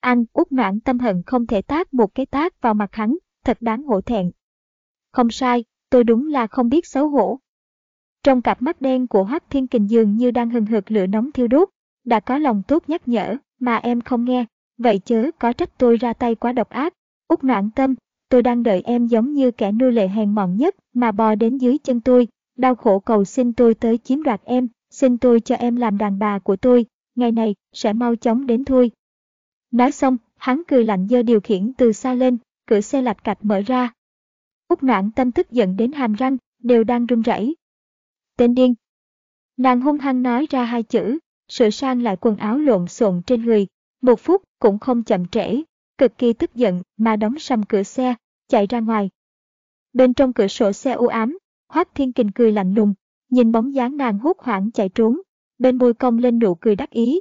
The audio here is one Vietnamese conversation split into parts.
anh út noãn tâm hận không thể tác một cái tác vào mặt hắn, thật đáng hổ thẹn. Không sai, tôi đúng là không biết xấu hổ. Trong cặp mắt đen của Hoắc Thiên Kình dường như đang hừng hực lửa nóng thiêu đốt, đã có lòng tốt nhắc nhở, mà em không nghe, vậy chớ có trách tôi ra tay quá độc ác. Út noãn tâm, tôi đang đợi em giống như kẻ nô lệ hèn mọn nhất mà bò đến dưới chân tôi, đau khổ cầu xin tôi tới chiếm đoạt em, xin tôi cho em làm đàn bà của tôi, ngày này sẽ mau chóng đến thôi. Nói xong, hắn cười lạnh giơ điều khiển từ xa lên, cửa xe lạch cạch mở ra. Úc noãn tâm tức giận đến hàm răng, đều đang run rẩy. Tên điên. Nàng hung hăng nói ra hai chữ, sửa sang lại quần áo lộn xộn trên người, một phút cũng không chậm trễ, cực kỳ tức giận mà đóng sầm cửa xe, chạy ra ngoài. Bên trong cửa sổ xe u ám, Hoác Thiên Kình cười lạnh lùng, nhìn bóng dáng nàng hốt hoảng chạy trốn, bên môi cong lên nụ cười đắc ý,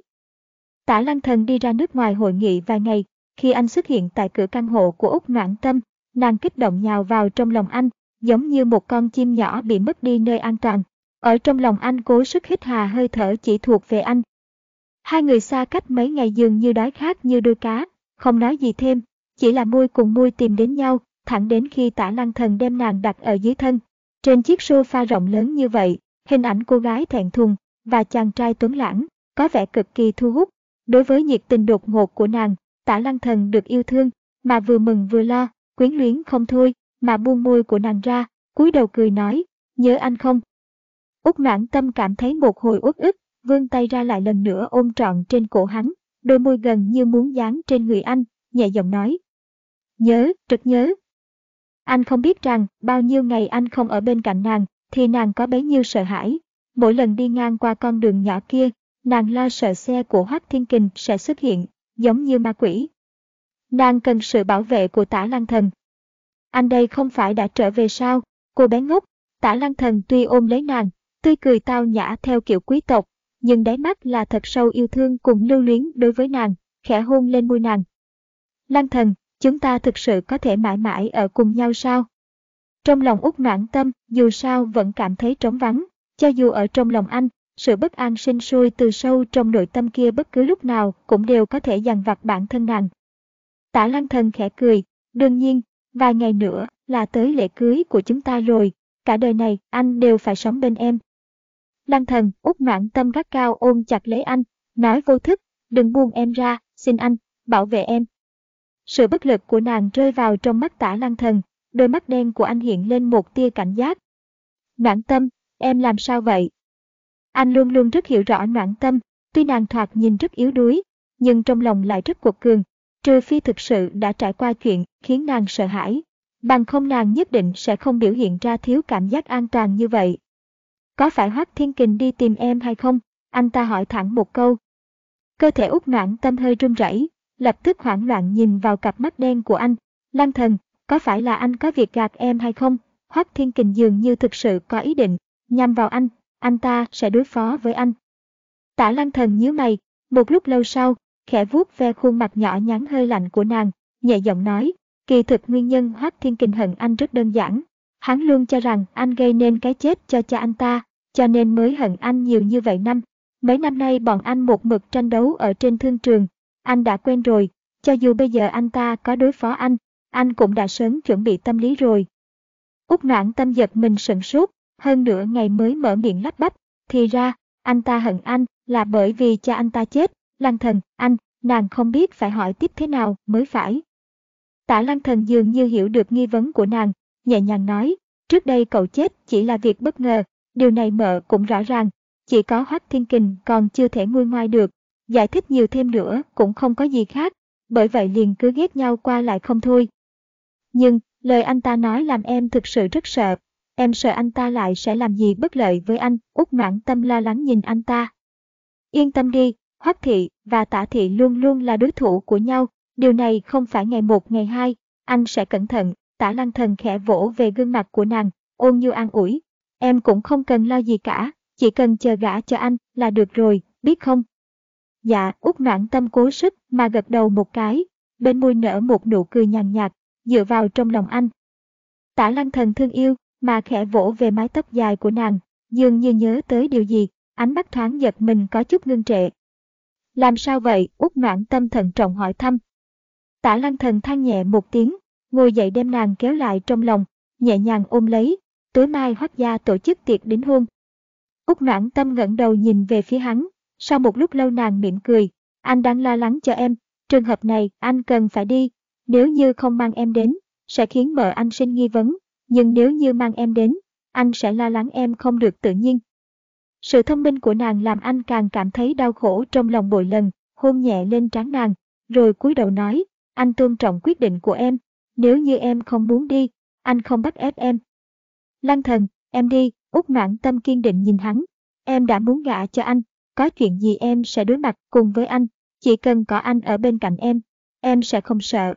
Tả Lăng Thần đi ra nước ngoài hội nghị vài ngày, khi anh xuất hiện tại cửa căn hộ của Úc Noãn Tâm, nàng kích động nhào vào trong lòng anh, giống như một con chim nhỏ bị mất đi nơi an toàn. Ở trong lòng anh cố sức hít hà hơi thở chỉ thuộc về anh. Hai người xa cách mấy ngày dường như đói khát như đôi cá, không nói gì thêm, chỉ là môi cùng môi tìm đến nhau, thẳng đến khi tả lăng thần đem nàng đặt ở dưới thân. Trên chiếc sofa rộng lớn như vậy, hình ảnh cô gái thẹn thùng và chàng trai tuấn lãng, có vẻ cực kỳ thu hút. Đối với nhiệt tình đột ngột của nàng, tả lăng thần được yêu thương, mà vừa mừng vừa lo, quyến luyến không thôi, mà buông môi của nàng ra, cúi đầu cười nói, nhớ anh không? Úc noãn tâm cảm thấy một hồi uất ức, vươn tay ra lại lần nữa ôm trọn trên cổ hắn, đôi môi gần như muốn dán trên người anh, nhẹ giọng nói. Nhớ, rất nhớ. Anh không biết rằng, bao nhiêu ngày anh không ở bên cạnh nàng, thì nàng có bấy nhiêu sợ hãi. Mỗi lần đi ngang qua con đường nhỏ kia, nàng lo sợ xe của Hoác Thiên Kình sẽ xuất hiện, giống như ma quỷ. Nàng cần sự bảo vệ của tả lăng thần. Anh đây không phải đã trở về sao, cô bé ngốc, tả lăng thần tuy ôm lấy nàng, tươi cười tao nhã theo kiểu quý tộc, nhưng đáy mắt là thật sâu yêu thương cùng lưu luyến đối với nàng, khẽ hôn lên môi nàng. Lăng thần, chúng ta thực sự có thể mãi mãi ở cùng nhau sao? Trong lòng út noãn tâm, dù sao vẫn cảm thấy trống vắng, cho dù ở trong lòng anh, sự bất an sinh sôi từ sâu trong nội tâm kia bất cứ lúc nào cũng đều có thể dằn vặt bản thân nàng. Tả lăng thần khẽ cười, đương nhiên, vài ngày nữa là tới lễ cưới của chúng ta rồi, cả đời này anh đều phải sống bên em. Lăng thần út noãn tâm gắt cao ôm chặt lấy anh, nói vô thức, đừng buông em ra, xin anh, bảo vệ em. Sự bất lực của nàng rơi vào trong mắt tả lăng thần, đôi mắt đen của anh hiện lên một tia cảnh giác. Noãn tâm, em làm sao vậy? Anh luôn luôn rất hiểu rõ noãn tâm, tuy nàng thoạt nhìn rất yếu đuối, nhưng trong lòng lại rất cuộc cường, trừ phi thực sự đã trải qua chuyện khiến nàng sợ hãi. Bằng không nàng nhất định sẽ không biểu hiện ra thiếu cảm giác an toàn như vậy. Có phải Hoác Thiên Kình đi tìm em hay không? Anh ta hỏi thẳng một câu. Cơ thể út noãn tâm hơi run rẩy, lập tức hoảng loạn nhìn vào cặp mắt đen của anh. lăng thần, có phải là anh có việc gạt em hay không? Hoác Thiên Kình dường như thực sự có ý định, nhằm vào anh, anh ta sẽ đối phó với anh. Tả lăng thần nhíu mày, một lúc lâu sau, khẽ vuốt ve khuôn mặt nhỏ nhắn hơi lạnh của nàng, nhẹ giọng nói, kỳ thực nguyên nhân Hoác Thiên Kình hận anh rất đơn giản. Hắn luôn cho rằng anh gây nên cái chết cho cha anh ta, cho nên mới hận anh nhiều như vậy năm. Mấy năm nay bọn anh một mực tranh đấu ở trên thương trường, anh đã quen rồi, cho dù bây giờ anh ta có đối phó anh, anh cũng đã sớm chuẩn bị tâm lý rồi. Úc noãn tâm giật mình sửng sốt, hơn nửa ngày mới mở miệng lắp bắp, thì ra, anh ta hận anh là bởi vì cha anh ta chết, lăng thần, anh, nàng không biết phải hỏi tiếp thế nào mới phải. Tả lăng thần dường như hiểu được nghi vấn của nàng, nhẹ nhàng nói, trước đây cậu chết chỉ là việc bất ngờ, điều này mợ cũng rõ ràng, chỉ có Hoắc Thiên Kình còn chưa thể nguôi ngoai được, giải thích nhiều thêm nữa cũng không có gì khác, bởi vậy liền cứ ghét nhau qua lại không thôi. Nhưng, lời anh ta nói làm em thực sự rất sợ, Em sợ anh ta lại sẽ làm gì bất lợi với anh, út mãn tâm lo lắng nhìn anh ta. Yên tâm đi, Hoắc thị và Tả thị luôn luôn là đối thủ của nhau, điều này không phải ngày một ngày hai, anh sẽ cẩn thận, tả lăng thần khẽ vỗ về gương mặt của nàng, ôn nhu an ủi. Em cũng không cần lo gì cả, chỉ cần chờ gã cho anh là được rồi, biết không? Dạ, út mãn tâm cố sức mà gật đầu một cái, bên môi nở một nụ cười nhàn nhạt, dựa vào trong lòng anh. Tả lăng thần thương yêu, mà khẽ vỗ về mái tóc dài của nàng, dường như nhớ tới điều gì, ánh mắt thoáng giật mình có chút ngưng trệ. Làm sao vậy? Út noãn tâm thận trọng hỏi thăm. Tả lăng thần than nhẹ một tiếng, ngồi dậy đem nàng kéo lại trong lòng, nhẹ nhàng ôm lấy, tối mai hoác gia tổ chức tiệc đính hôn. Út noãn tâm ngẩng đầu nhìn về phía hắn, sau một lúc lâu nàng mỉm cười, anh đang lo lắng cho em, trường hợp này anh cần phải đi, nếu như không mang em đến, sẽ khiến mợ anh sinh nghi vấn, nhưng nếu như mang em đến, anh sẽ lo lắng em không được tự nhiên. Sự thông minh của nàng làm anh càng cảm thấy đau khổ trong lòng bội lần, hôn nhẹ lên trán nàng, rồi cúi đầu nói, anh tôn trọng quyết định của em, nếu như em không muốn đi, anh không bắt ép em. Lăng thần, em đi, út noãn tâm kiên định nhìn hắn, em đã muốn gả cho anh, có chuyện gì em sẽ đối mặt cùng với anh, chỉ cần có anh ở bên cạnh em, em sẽ không sợ.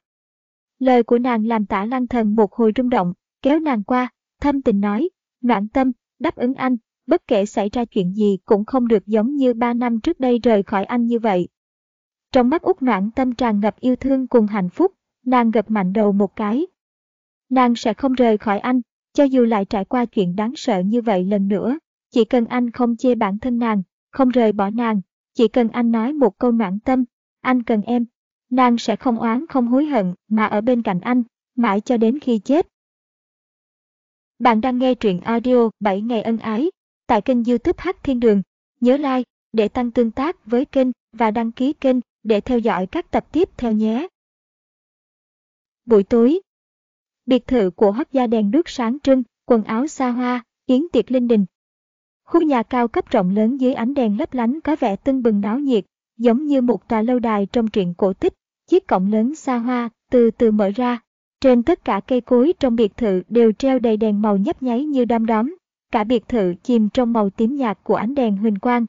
Lời của nàng làm tả lăng thần một hồi rung động, kéo nàng qua, thâm tình nói, noạn tâm, đáp ứng anh, bất kể xảy ra chuyện gì cũng không được giống như ba năm trước đây rời khỏi anh như vậy. Trong mắt út noạn tâm tràn ngập yêu thương cùng hạnh phúc, nàng gập mạnh đầu một cái. Nàng sẽ không rời khỏi anh, cho dù lại trải qua chuyện đáng sợ như vậy lần nữa, chỉ cần anh không chê bản thân nàng, không rời bỏ nàng, chỉ cần anh nói một câu noạn tâm, anh cần em, nàng sẽ không oán không hối hận mà ở bên cạnh anh, mãi cho đến khi chết. Bạn đang nghe truyện audio 7 ngày ân ái tại kênh youtube Hát Thiên Đường. Nhớ like để tăng tương tác với kênh và đăng ký kênh để theo dõi các tập tiếp theo nhé. Buổi tối Biệt thự của Hắc gia đèn đuốc sáng trưng, quần áo xa hoa, yến tiệc linh đình. Khu nhà cao cấp rộng lớn dưới ánh đèn lấp lánh có vẻ tưng bừng náo nhiệt, giống như một tòa lâu đài trong truyện cổ tích. Chiếc cổng lớn xa hoa từ từ mở ra. Trên tất cả cây cối trong biệt thự đều treo đầy đèn màu nhấp nháy như đom đóm, cả biệt thự chìm trong màu tím nhạt của ánh đèn huỳnh quang.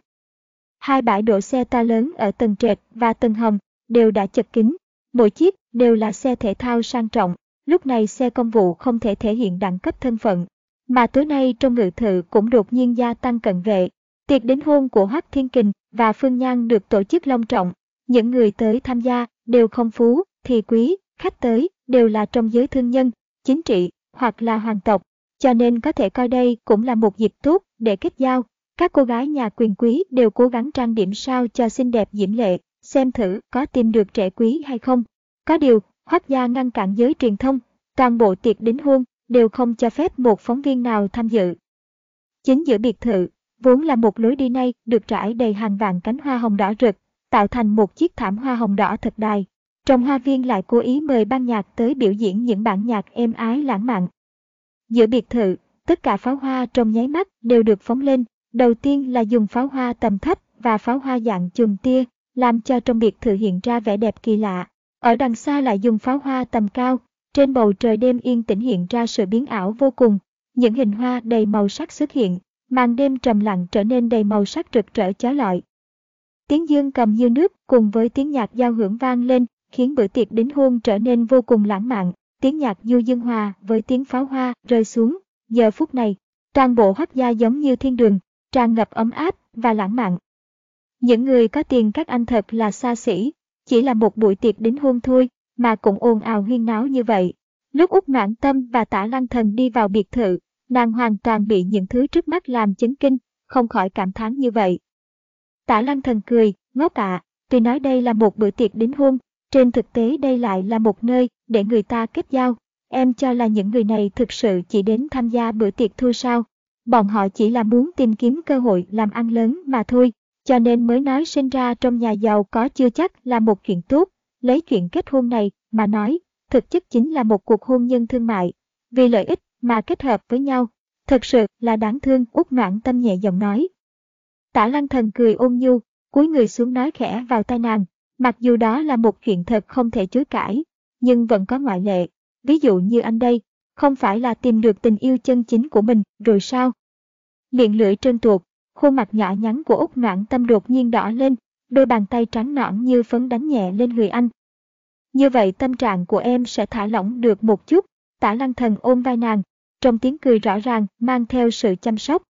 Hai bãi đổ xe to lớn ở tầng trệt và tầng hầm đều đã chật kín, mỗi chiếc đều là xe thể thao sang trọng, lúc này xe công vụ không thể thể hiện đẳng cấp thân phận. Mà tối nay trong ngự thự cũng đột nhiên gia tăng cận vệ. Tiệc đến hôn của Hoắc Thiên Kình và Phương Nhan được tổ chức long trọng. Những người tới tham gia đều không phú, thì quý, khách tới đều là trong giới thương nhân, chính trị hoặc là hoàng tộc cho nên có thể coi đây cũng là một dịp tốt để kết giao. Các cô gái nhà quyền quý đều cố gắng trang điểm sao cho xinh đẹp diễm lệ, xem thử có tìm được trẻ quý hay không. Có điều, Hoác gia ngăn cản giới truyền thông, toàn bộ tiệc đính hôn đều không cho phép một phóng viên nào tham dự. Chính giữa biệt thự, vốn là một lối đi này được trải đầy hàng vạn cánh hoa hồng đỏ rực, tạo thành một chiếc thảm hoa hồng đỏ thật đài. Trong hoa viên lại cố ý mời ban nhạc tới biểu diễn những bản nhạc êm ái lãng mạn, Giữa biệt thự, tất cả pháo hoa trong nháy mắt đều được phóng lên. Đầu tiên là dùng pháo hoa tầm thấp và pháo hoa dạng chùm tia, làm cho trong biệt thự hiện ra vẻ đẹp kỳ lạ. Ở đằng xa lại dùng pháo hoa tầm cao, trên bầu trời đêm yên tĩnh hiện ra sự biến ảo vô cùng. Những hình hoa đầy màu sắc xuất hiện, màn đêm trầm lặng trở nên đầy màu sắc rực rỡ chói lọi. Tiếng dương cầm như nước cùng với tiếng nhạc giao hưởng vang lên, khiến bữa tiệc đính hôn trở nên vô cùng lãng mạn tiếng nhạc du dương hòa với tiếng pháo hoa rơi xuống. Giờ phút này, toàn bộ hoác gia giống như thiên đường, tràn ngập ấm áp và lãng mạn. Những người có tiền các anh thật là xa xỉ, chỉ là một buổi tiệc đính hôn thôi mà cũng ồn ào huyên náo như vậy. Lúc Úc Noãn Tâm và Tả Lăng Thần đi vào biệt thự, nàng hoàn toàn bị những thứ trước mắt làm chấn kinh, không khỏi cảm thán như vậy. Tả Lăng Thần cười, ngốc ạ, à, tuy nói đây là một bữa tiệc đính hôn, trên thực tế đây lại là một nơi để người ta kết giao. Em cho là những người này thực sự chỉ đến tham gia bữa tiệc thôi sao? Bọn họ chỉ là muốn tìm kiếm cơ hội làm ăn lớn mà thôi, cho nên mới nói sinh ra trong nhà giàu có chưa chắc là một chuyện tốt. Lấy chuyện kết hôn này mà nói, thực chất chính là một cuộc hôn nhân thương mại. Vì lợi ích mà kết hợp với nhau, thật sự là đáng thương út noãn tâm nhẹ giọng nói. Tả lăng thần cười ôn nhu, cúi người xuống nói khẽ vào tai nàng, Mặc dù đó là một chuyện thật không thể chối cãi, nhưng vẫn có ngoại lệ. Ví dụ như anh đây, không phải là tìm được tình yêu chân chính của mình rồi sao? Miệng lưỡi trơn tuột, khuôn mặt nhỏ nhắn của Úc Noãn Tâm đột nhiên đỏ lên, đôi bàn tay trắng nõn như phấn đánh nhẹ lên người anh. Như vậy tâm trạng của em sẽ thả lỏng được một chút, tả lăng thần ôm vai nàng, trong tiếng cười rõ ràng mang theo sự chăm sóc.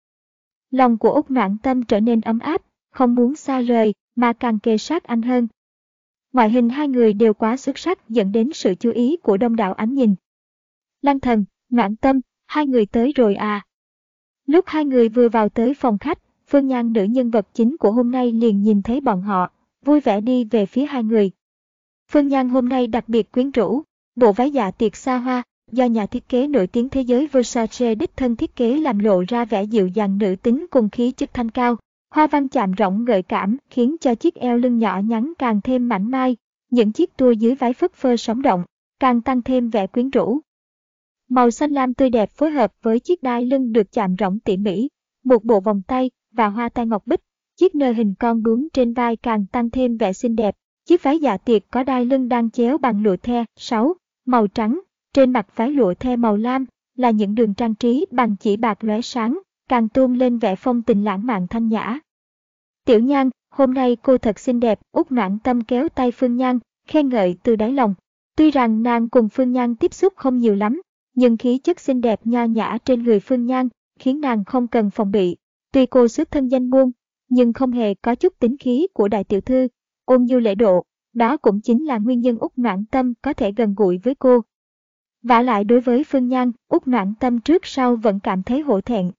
Lòng của Úc Noãn Tâm trở nên ấm áp, không muốn xa rời, mà càng kề sát anh hơn. Ngoại hình hai người đều quá xuất sắc dẫn đến sự chú ý của đông đảo ánh nhìn. Lăng thần, Noãn Tâm, hai người tới rồi à. Lúc hai người vừa vào tới phòng khách, Phương Nhan nữ nhân vật chính của hôm nay liền nhìn thấy bọn họ, vui vẻ đi về phía hai người. Phương Nhan hôm nay đặc biệt quyến rũ, bộ váy dạ tiệc xa hoa, do nhà thiết kế nổi tiếng thế giới Versace đích thân thiết kế làm lộ ra vẻ dịu dàng nữ tính cùng khí chất thanh cao. Hoa văn chạm rộng gợi cảm khiến cho chiếc eo lưng nhỏ nhắn càng thêm mảnh mai, những chiếc tua dưới váy phất phơ sống động, càng tăng thêm vẻ quyến rũ. Màu xanh lam tươi đẹp phối hợp với chiếc đai lưng được chạm rộng tỉ mỉ, một bộ vòng tay và hoa tai ngọc bích, chiếc nơ hình con bướm trên vai càng tăng thêm vẻ xinh đẹp. Chiếc váy dạ tiệc có đai lưng đang chéo bằng lụa the 6, màu trắng, trên mặt váy lụa the màu lam là những đường trang trí bằng chỉ bạc lóe sáng, càng tuôn lên vẻ phong tình lãng mạn thanh nhã. Tiểu Nhan, hôm nay cô thật xinh đẹp, út noãn tâm kéo tay Phương Nhan, khen ngợi từ đáy lòng. Tuy rằng nàng cùng Phương Nhan tiếp xúc không nhiều lắm, nhưng khí chất xinh đẹp nho nhã trên người Phương Nhan khiến nàng không cần phòng bị. Tuy cô xuất thân danh môn, nhưng không hề có chút tính khí của đại tiểu thư, ôn nhu lễ độ, đó cũng chính là nguyên nhân úc noãn tâm có thể gần gũi với cô. vả lại đối với Phương Nhan, úc noãn tâm trước sau vẫn cảm thấy hổ thẹn.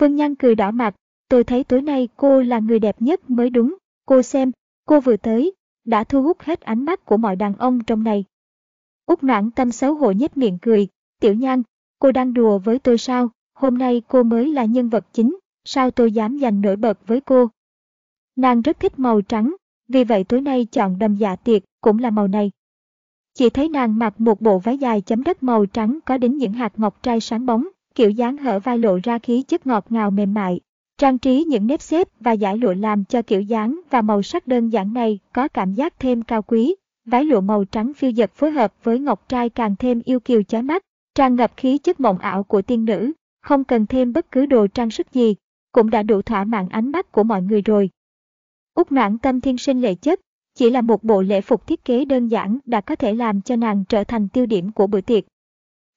Phương Nhan cười đỏ mặt, tôi thấy tối nay cô là người đẹp nhất mới đúng, cô xem, cô vừa tới, đã thu hút hết ánh mắt của mọi đàn ông trong này. Úc noãn tâm xấu hổ nhếch miệng cười, tiểu nhan, cô đang đùa với tôi sao, hôm nay cô mới là nhân vật chính, sao tôi dám giành nổi bật với cô. Nàng rất thích màu trắng, vì vậy tối nay chọn đầm dạ tiệc cũng là màu này. Chỉ thấy nàng mặc một bộ váy dài chấm đất màu trắng có đến những hạt ngọc trai sáng bóng, kiểu dáng hở vai lộ ra khí chất ngọt ngào mềm mại. Trang trí những nếp xếp và giải lụa làm cho kiểu dáng và màu sắc đơn giản này có cảm giác thêm cao quý. Váy lụa màu trắng phiêu giật phối hợp với ngọc trai càng thêm yêu kiều chói mắt, tràn ngập khí chất mộng ảo của tiên nữ, không cần thêm bất cứ đồ trang sức gì, cũng đã đủ thỏa mãn ánh mắt của mọi người rồi. Úc noãn tâm thiên sinh lệ chất, chỉ là một bộ lễ phục thiết kế đơn giản đã có thể làm cho nàng trở thành tiêu điểm của bữa tiệc.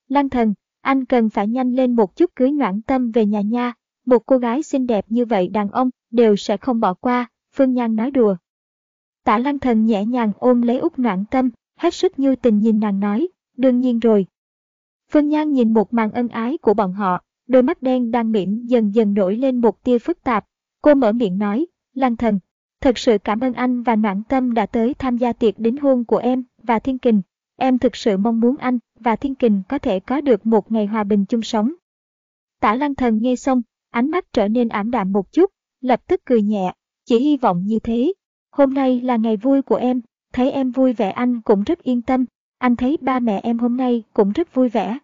Lăng thần, anh cần phải nhanh lên một chút cưới noãn tâm về nhà nha, một cô gái xinh đẹp như vậy đàn ông đều sẽ không bỏ qua, Phương Nhan nói đùa. Tả lăng thần nhẹ nhàng ôm lấy út noãn tâm, hết sức như tình nhìn nàng nói, đương nhiên rồi. Phương Nhan nhìn một màn ân ái của bọn họ, đôi mắt đen đang mỉm dần dần nổi lên một tia phức tạp. Cô mở miệng nói, lăng thần, thật sự cảm ơn anh và noãn tâm đã tới tham gia tiệc đính hôn của em và thiên kình. Em thực sự mong muốn anh và thiên kình có thể có được một ngày hòa bình chung sống. Tả lăng thần nghe xong, ánh mắt trở nên ảm đạm một chút, lập tức cười nhẹ, chỉ hy vọng như thế. Hôm nay là ngày vui của em, thấy em vui vẻ anh cũng rất yên tâm, anh thấy ba mẹ em hôm nay cũng rất vui vẻ.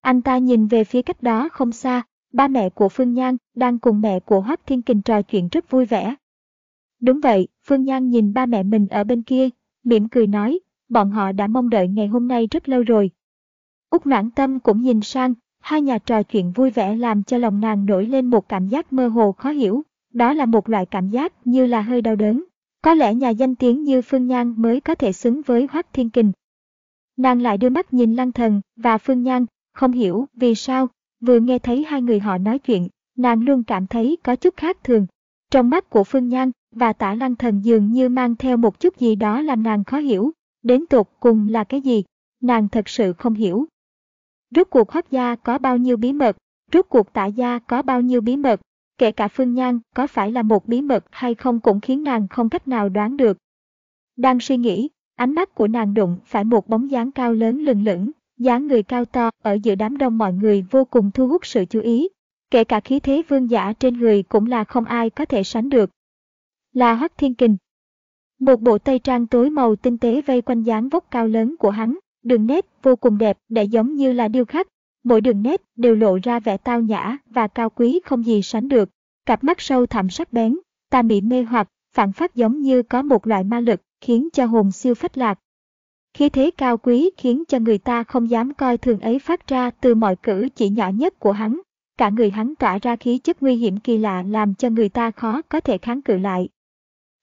Anh ta nhìn về phía cách đó không xa, ba mẹ của Phương Nhan đang cùng mẹ của Hoác Thiên Kình trò chuyện rất vui vẻ. Đúng vậy, Phương Nhan nhìn ba mẹ mình ở bên kia, mỉm cười nói, bọn họ đã mong đợi ngày hôm nay rất lâu rồi. Úc noãn tâm cũng nhìn sang, hai nhà trò chuyện vui vẻ làm cho lòng nàng nổi lên một cảm giác mơ hồ khó hiểu. Đó là một loại cảm giác như là hơi đau đớn. Có lẽ nhà danh tiếng như Phương Nhan mới có thể xứng với Hoác Thiên Kình. Nàng lại đưa mắt nhìn Lăng Thần và Phương Nhan, không hiểu vì sao, vừa nghe thấy hai người họ nói chuyện, nàng luôn cảm thấy có chút khác thường. Trong mắt của Phương Nhan và tả Lăng Thần dường như mang theo một chút gì đó làm nàng khó hiểu. Đến tột cùng là cái gì? Nàng thật sự không hiểu. Rốt cuộc hoác gia có bao nhiêu bí mật, rốt cuộc tạ gia có bao nhiêu bí mật, kể cả Phương Nhan có phải là một bí mật hay không cũng khiến nàng không cách nào đoán được. Đang suy nghĩ, ánh mắt của nàng đụng phải một bóng dáng cao lớn lừng lững, dáng người cao to ở giữa đám đông mọi người vô cùng thu hút sự chú ý. Kể cả khí thế vương giả trên người cũng là không ai có thể sánh được. Là Hoắc Thiên Kình. Một bộ tây trang tối màu tinh tế vây quanh dáng vóc cao lớn của hắn, Đường nét vô cùng đẹp để giống như là điêu khắc, mỗi đường nét đều lộ ra vẻ tao nhã và cao quý không gì sánh được. Cặp mắt sâu thẳm sắc bén, ta bị mê hoặc, phản phát giống như có một loại ma lực khiến cho hồn siêu phách lạc. Khí thế cao quý khiến cho người ta không dám coi thường ấy phát ra từ mọi cử chỉ nhỏ nhất của hắn. Cả người hắn tỏa ra khí chất nguy hiểm kỳ lạ làm cho người ta khó có thể kháng cự lại.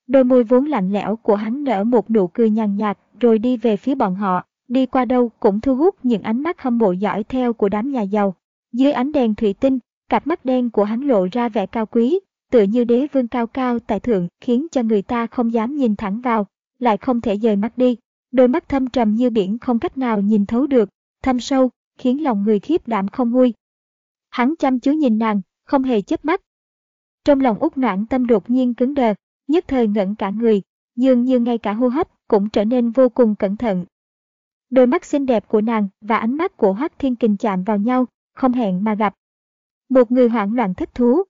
Đôi môi vốn lạnh lẽo của hắn nở một nụ cười nhàn nhạt rồi đi về phía bọn họ, đi qua đâu cũng thu hút những ánh mắt hâm mộ dõi theo của đám nhà giàu. Dưới ánh đèn thủy tinh, cặp mắt đen của hắn lộ ra vẻ cao quý, tựa như đế vương cao cao tại thượng khiến cho người ta không dám nhìn thẳng vào, lại không thể rời mắt đi. Đôi mắt thâm trầm như biển không cách nào nhìn thấu được, thâm sâu, khiến lòng người khiếp đảm không nguôi. Hắn chăm chú nhìn nàng, không hề chớp mắt. Trong lòng út noãn tâm đột nhiên cứng đờ, nhất thời ngẩn cả người, dường như ngay cả hô hấp cũng trở nên vô cùng cẩn thận. Đôi mắt xinh đẹp của nàng và ánh mắt của Hoắc Thiên Kình chạm vào nhau, không hẹn mà gặp. Một người hoảng loạn thích thú.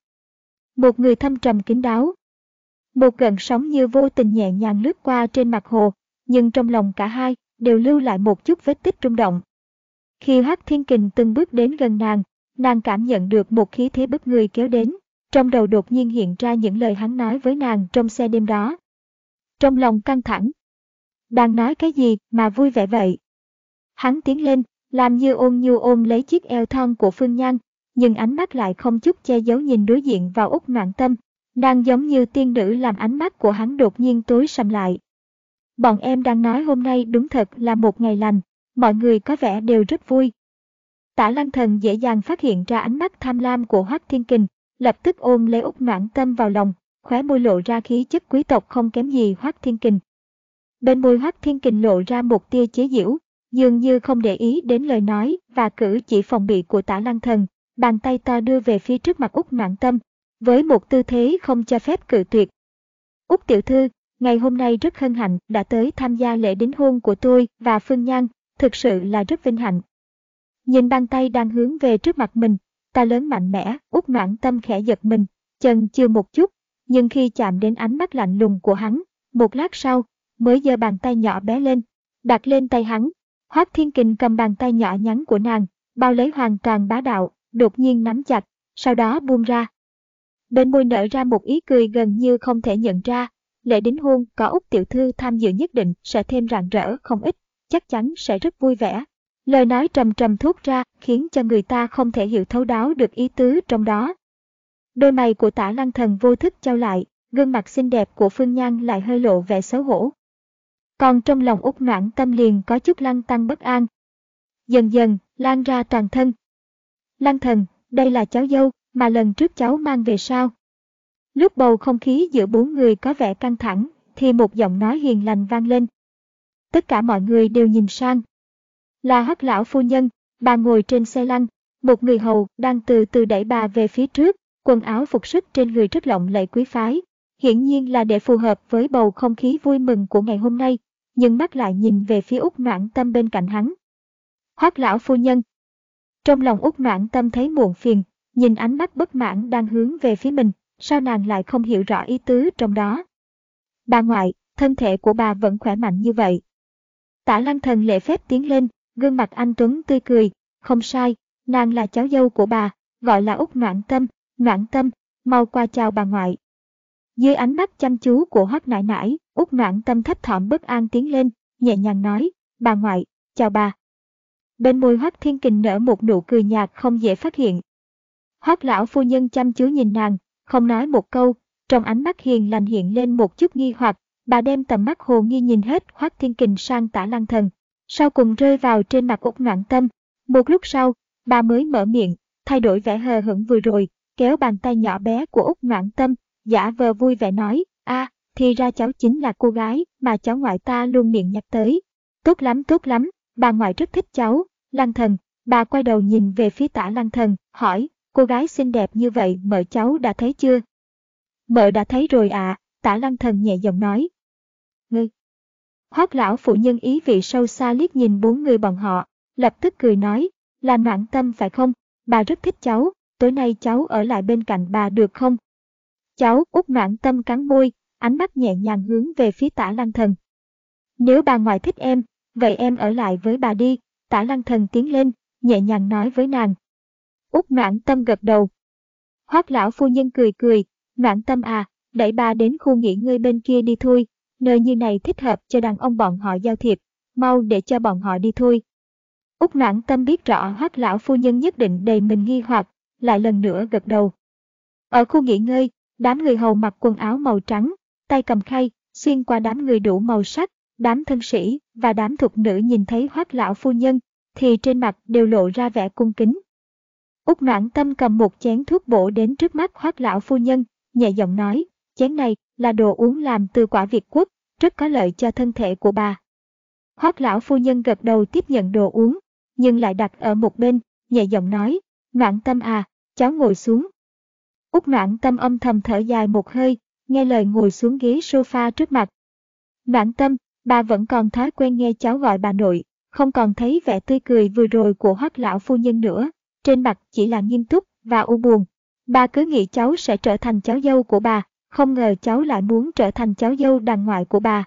Một người thâm trầm kín đáo. Một gần sóng như vô tình nhẹ nhàng lướt qua trên mặt hồ, nhưng trong lòng cả hai đều lưu lại một chút vết tích rung động. Khi Hoắc Thiên Kình từng bước đến gần nàng, nàng cảm nhận được một khí thế bức người kéo đến, trong đầu đột nhiên hiện ra những lời hắn nói với nàng trong xe đêm đó. Trong lòng căng thẳng. Đang nói cái gì mà vui vẻ vậy? Hắn tiến lên, làm như ôn nhu ôm lấy chiếc eo thon của Phương Nhan, nhưng ánh mắt lại không chút che giấu nhìn đối diện vào út noạn tâm. Đang giống như tiên nữ làm ánh mắt của hắn đột nhiên tối sầm lại. Bọn em đang nói hôm nay đúng thật là một ngày lành, mọi người có vẻ đều rất vui. Tả lăng thần dễ dàng phát hiện ra ánh mắt tham lam của Hoắc Thiên Kình, lập tức ôm lấy út noãn tâm vào lòng, khóe môi lộ ra khí chất quý tộc không kém gì Hoắc Thiên Kình. Bên môi Hoắc Thiên Kình lộ ra một tia chế giễu, dường như không để ý đến lời nói và cử chỉ phòng bị của tả lăng thần, bàn tay to đưa về phía trước mặt út noãn tâm, với một tư thế không cho phép cự tuyệt. Út tiểu thư, ngày hôm nay rất hân hạnh đã tới tham gia lễ đính hôn của tôi và Phương Nhan, thực sự là rất vinh hạnh. Nhìn bàn tay đang hướng về trước mặt mình, ta lớn mạnh mẽ, út noãn tâm khẽ giật mình, chân chưa một chút, nhưng khi chạm đến ánh mắt lạnh lùng của hắn, một lát sau, mới giơ bàn tay nhỏ bé lên, đặt lên tay hắn. Hoác Thiên Kình cầm bàn tay nhỏ nhắn của nàng, bao lấy hoàn toàn bá đạo, đột nhiên nắm chặt, sau đó buông ra. Bên môi nở ra một ý cười gần như không thể nhận ra, lễ đính hôn có Úc tiểu thư tham dự nhất định sẽ thêm rạng rỡ không ít, chắc chắn sẽ rất vui vẻ. Lời nói trầm trầm thốt ra khiến cho người ta không thể hiểu thấu đáo được ý tứ trong đó. Đôi mày của tả lăng thần vô thức trao lại, gương mặt xinh đẹp của Phương Nhan lại hơi lộ vẻ xấu hổ. Còn trong lòng út noãn tâm liền có chút lăng tăng bất an. Dần dần, lan ra toàn thân. Lăng thần, đây là cháu dâu mà lần trước cháu mang về sao? Lúc bầu không khí giữa bốn người có vẻ căng thẳng, thì một giọng nói hiền lành vang lên. Tất cả mọi người đều nhìn sang, là hắc lão phu nhân, bà ngồi trên xe lăn, một người hầu đang từ từ đẩy bà về phía trước, quần áo phục sức trên người rất lộng lẫy quý phái, hiển nhiên là để phù hợp với bầu không khí vui mừng của ngày hôm nay, nhưng mắt lại nhìn về phía út noãn tâm bên cạnh hắn. hắc lão phu nhân. Trong lòng út noãn tâm thấy muộn phiền, nhìn ánh mắt bất mãn đang hướng về phía mình, sao nàng lại không hiểu rõ ý tứ trong đó. Bà ngoại, thân thể của bà vẫn khỏe mạnh như vậy. Tả lăng thần lễ phép tiến lên, Gương mặt anh Tuấn tươi cười, không sai, nàng là cháu dâu của bà, gọi là Úc Noãn Tâm, Noãn Tâm, mau qua chào bà ngoại. Dưới ánh mắt chăm chú của hoắc nải nải, Úc Noãn Tâm thấp thỏm bất an tiến lên, nhẹ nhàng nói, bà ngoại, chào bà. Bên môi hoắc thiên kình nở một nụ cười nhạt không dễ phát hiện. hoắc lão phu nhân chăm chú nhìn nàng, không nói một câu, trong ánh mắt hiền lành hiện lên một chút nghi hoặc, bà đem tầm mắt hồ nghi nhìn hết hoắc thiên kình sang tả lăng thần, sau cùng rơi vào trên mặt út ngoạn Tâm. Một lúc sau, bà mới mở miệng, thay đổi vẻ hờ hững vừa rồi, kéo bàn tay nhỏ bé của út ngoạn Tâm, giả vờ vui vẻ nói, a, thì ra cháu chính là cô gái mà cháu ngoại ta luôn miệng nhắc tới. Tốt lắm, tốt lắm, bà ngoại rất thích cháu, Lăng Thần, bà quay đầu nhìn về phía tả Lăng Thần, hỏi, cô gái xinh đẹp như vậy mợ cháu đã thấy chưa? Mợ đã thấy rồi ạ, à, tả Lăng Thần nhẹ giọng nói. ngươi. Hoác lão phụ nhân ý vị sâu xa liếc nhìn bốn người bọn họ, lập tức cười nói, là noạn tâm phải không, bà rất thích cháu, tối nay cháu ở lại bên cạnh bà được không? Cháu út noạn tâm cắn môi, ánh mắt nhẹ nhàng hướng về phía tả lăng thần. Nếu bà ngoại thích em, vậy em ở lại với bà đi, tả lăng thần tiến lên, nhẹ nhàng nói với nàng. Út noạn tâm gật đầu. Hoác lão phu nhân cười cười, noạn tâm à, đẩy bà đến khu nghỉ ngơi bên kia đi thôi, nơi như này thích hợp cho đàn ông bọn họ giao thiệp, mau để cho bọn họ đi thôi. Úc noãn tâm biết rõ hoác lão phu nhân nhất định đầy mình nghi hoặc, lại lần nữa gật đầu. Ở khu nghỉ ngơi, đám người hầu mặc quần áo màu trắng, tay cầm khay, xuyên qua đám người đủ màu sắc, đám thân sĩ và đám thục nữ nhìn thấy hoác lão phu nhân, thì trên mặt đều lộ ra vẻ cung kính. Úc noãn tâm cầm một chén thuốc bổ đến trước mắt hoác lão phu nhân, nhẹ giọng nói, chén này là đồ uống làm từ quả Việt Quốc, rất có lợi cho thân thể của bà. Hoác lão phu nhân gật đầu tiếp nhận đồ uống, nhưng lại đặt ở một bên, nhẹ giọng nói, noãn tâm à, cháu ngồi xuống. Úc noãn tâm âm thầm thở dài một hơi, nghe lời ngồi xuống ghế sofa trước mặt. Noãn tâm, bà vẫn còn thói quen nghe cháu gọi bà nội, không còn thấy vẻ tươi cười vừa rồi của hoác lão phu nhân nữa, trên mặt chỉ là nghiêm túc và u buồn. Bà cứ nghĩ cháu sẽ trở thành cháu dâu của bà, không ngờ cháu lại muốn trở thành cháu dâu đàn ngoại của bà.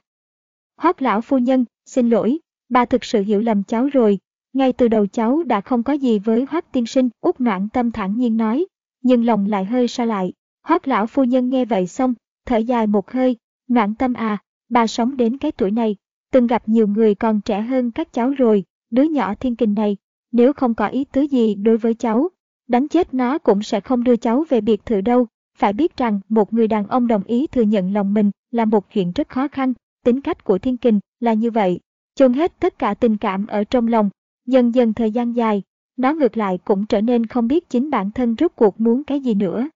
Hoác lão phu nhân, xin lỗi, bà thực sự hiểu lầm cháu rồi. Ngay từ đầu cháu đã không có gì với Hoác tiên sinh, út noãn tâm thản nhiên nói, nhưng lòng lại hơi xa lại. Hoác lão phu nhân nghe vậy xong, thở dài một hơi, noãn tâm à, bà sống đến cái tuổi này, từng gặp nhiều người còn trẻ hơn các cháu rồi, đứa nhỏ thiên kình này, nếu không có ý tứ gì đối với cháu, đánh chết nó cũng sẽ không đưa cháu về biệt thự đâu. Phải biết rằng một người đàn ông đồng ý thừa nhận lòng mình là một chuyện rất khó khăn, tính cách của thiên kình là như vậy, chôn hết tất cả tình cảm ở trong lòng, dần dần thời gian dài, nó ngược lại cũng trở nên không biết chính bản thân rốt cuộc muốn cái gì nữa.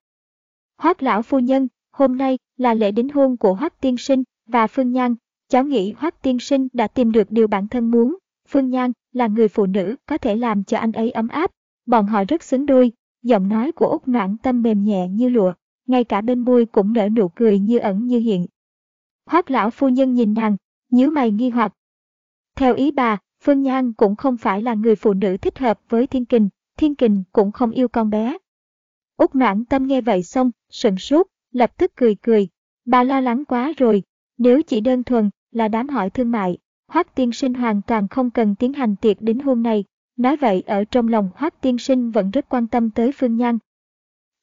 Hoác lão phu nhân, hôm nay là lễ đính hôn của Hoác tiên sinh và Phương Nhan, cháu nghĩ Hoác tiên sinh đã tìm được điều bản thân muốn, Phương Nhan là người phụ nữ có thể làm cho anh ấy ấm áp, bọn họ rất xứng đôi, giọng nói của Úc Noãn Tâm mềm nhẹ như lụa, ngay cả bên môi cũng nở nụ cười như ẩn như hiện. Hoác lão phu nhân nhìn nàng, nhíu mày nghi hoặc. Theo ý bà, Phương Nhan cũng không phải là người phụ nữ thích hợp với Thiên Kình, Thiên Kình cũng không yêu con bé. Úc noãn tâm nghe vậy xong, sừng sốt, lập tức cười cười. Bà lo lắng quá rồi, nếu chỉ đơn thuần là đám hỏi thương mại, Hoác tiên sinh hoàn toàn không cần tiến hành tiệc đính hôn này. Nói vậy ở trong lòng Hoác tiên sinh vẫn rất quan tâm tới Phương Nhan.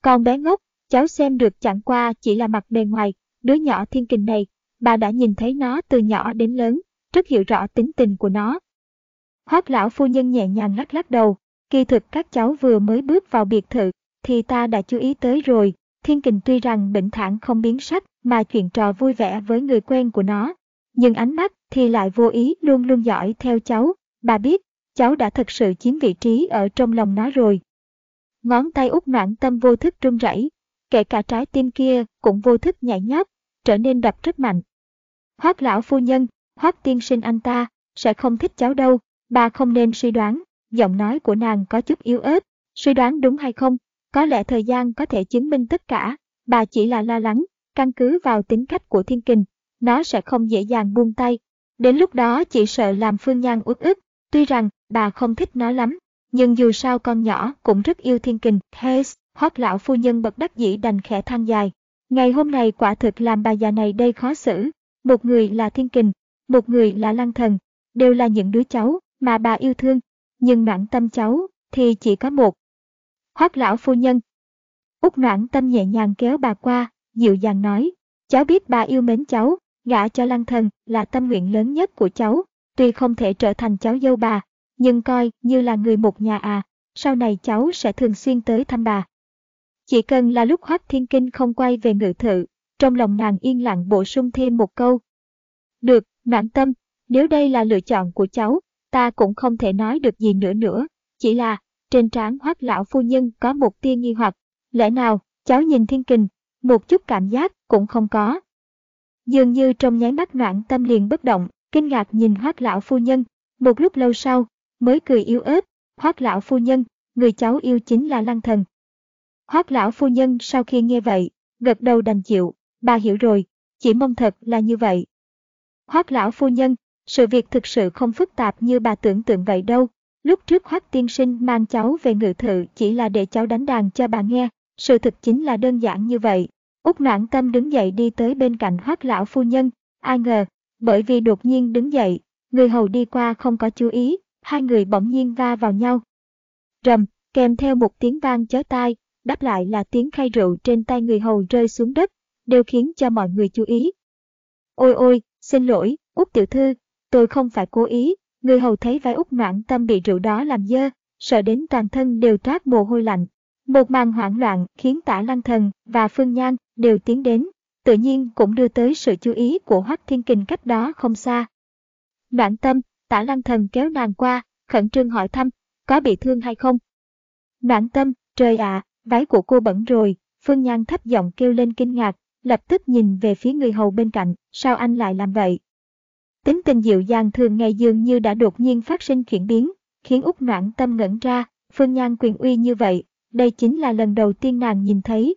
Con bé ngốc, cháu xem được chẳng qua chỉ là mặt bề ngoài, đứa nhỏ thiên kình này, bà đã nhìn thấy nó từ nhỏ đến lớn, rất hiểu rõ tính tình của nó. Hoác lão phu nhân nhẹ nhàng lắc lắc đầu, kỳ thực các cháu vừa mới bước vào biệt thự, thì ta đã chú ý tới rồi, thiên kình tuy rằng bệnh thản không biến sắc mà chuyện trò vui vẻ với người quen của nó, nhưng ánh mắt thì lại vô ý luôn luôn dõi theo cháu, bà biết, cháu đã thật sự chiếm vị trí ở trong lòng nó rồi. Ngón tay út noãn tâm vô thức run rẩy, kể cả trái tim kia cũng vô thức nhảy nhót, trở nên đập rất mạnh. Hoác lão phu nhân, hoác tiên sinh anh ta, sẽ không thích cháu đâu, bà không nên suy đoán, giọng nói của nàng có chút yếu ớt, suy đoán đúng hay không, có lẽ thời gian có thể chứng minh tất cả, bà chỉ là lo lắng, căn cứ vào tính cách của thiên kình, nó sẽ không dễ dàng buông tay. Đến lúc đó chỉ sợ làm Phương Nhan uất ức, tuy rằng bà không thích nó lắm, nhưng dù sao con nhỏ cũng rất yêu thiên kình. Hayes, hoác lão phu nhân bật đắc dĩ đành khẽ than dài. Ngày hôm nay quả thực làm bà già này đây khó xử. Một người là thiên kình, một người là lăng thần, đều là những đứa cháu mà bà yêu thương, nhưng noãn tâm cháu thì chỉ có một. Hoác lão phu nhân. Úc noãn tâm nhẹ nhàng kéo bà qua, dịu dàng nói, cháu biết bà yêu mến cháu, gả cho lăng thần là tâm nguyện lớn nhất của cháu, tuy không thể trở thành cháu dâu bà, nhưng coi như là người một nhà à, sau này cháu sẽ thường xuyên tới thăm bà. Chỉ cần là lúc Hoác Thiên Kinh không quay về ngự thự, trong lòng nàng yên lặng bổ sung thêm một câu. Được, noãn tâm, nếu đây là lựa chọn của cháu, ta cũng không thể nói được gì nữa nữa, chỉ là, trên trán Hoác lão phu nhân có một tia nghi hoặc, lẽ nào, cháu nhìn Thiên Kình, một chút cảm giác cũng không có. Dường như trong nháy mắt noãn tâm liền bất động, kinh ngạc nhìn Hoác lão phu nhân, một lúc lâu sau, mới cười yếu ớt, Hoác lão phu nhân, người cháu yêu chính là Lăng Thần. Hoác lão phu nhân sau khi nghe vậy, gật đầu đành chịu, bà hiểu rồi, chỉ mong thật là như vậy. Hoác lão phu nhân, sự việc thực sự không phức tạp như bà tưởng tượng vậy đâu. Lúc trước Hoác tiên sinh mang cháu về ngự thự chỉ là để cháu đánh đàn cho bà nghe, sự thực chính là đơn giản như vậy. Úc noãn tâm đứng dậy đi tới bên cạnh Hoác lão phu nhân, ai ngờ, bởi vì đột nhiên đứng dậy, người hầu đi qua không có chú ý, hai người bỗng nhiên va vào nhau. Rầm, kèm theo một tiếng vang chói tai, đáp lại là tiếng khay rượu trên tay người hầu rơi xuống đất, đều khiến cho mọi người chú ý. Ôi ôi, xin lỗi, Út tiểu thư, tôi không phải cố ý, người hầu thấy vai Út noãn tâm bị rượu đó làm dơ, sợ đến toàn thân đều toát mồ hôi lạnh. Một màn hoảng loạn khiến tả lăng thần và phương nhan đều tiến đến, tự nhiên cũng đưa tới sự chú ý của Hoắc Thiên Kình cách đó không xa. Noãn tâm, tả lăng thần kéo nàng qua, khẩn trương hỏi thăm, có bị thương hay không? Noãn tâm, trời ạ, váy của cô bẩn rồi, Phương Nhan thấp giọng kêu lên kinh ngạc, lập tức nhìn về phía người hầu bên cạnh, sao anh lại làm vậy? Tính tình dịu dàng thường ngày dường như đã đột nhiên phát sinh chuyển biến, khiến Úc Noãn tâm ngẩn ra, Phương Nhan quyền uy như vậy, đây chính là lần đầu tiên nàng nhìn thấy.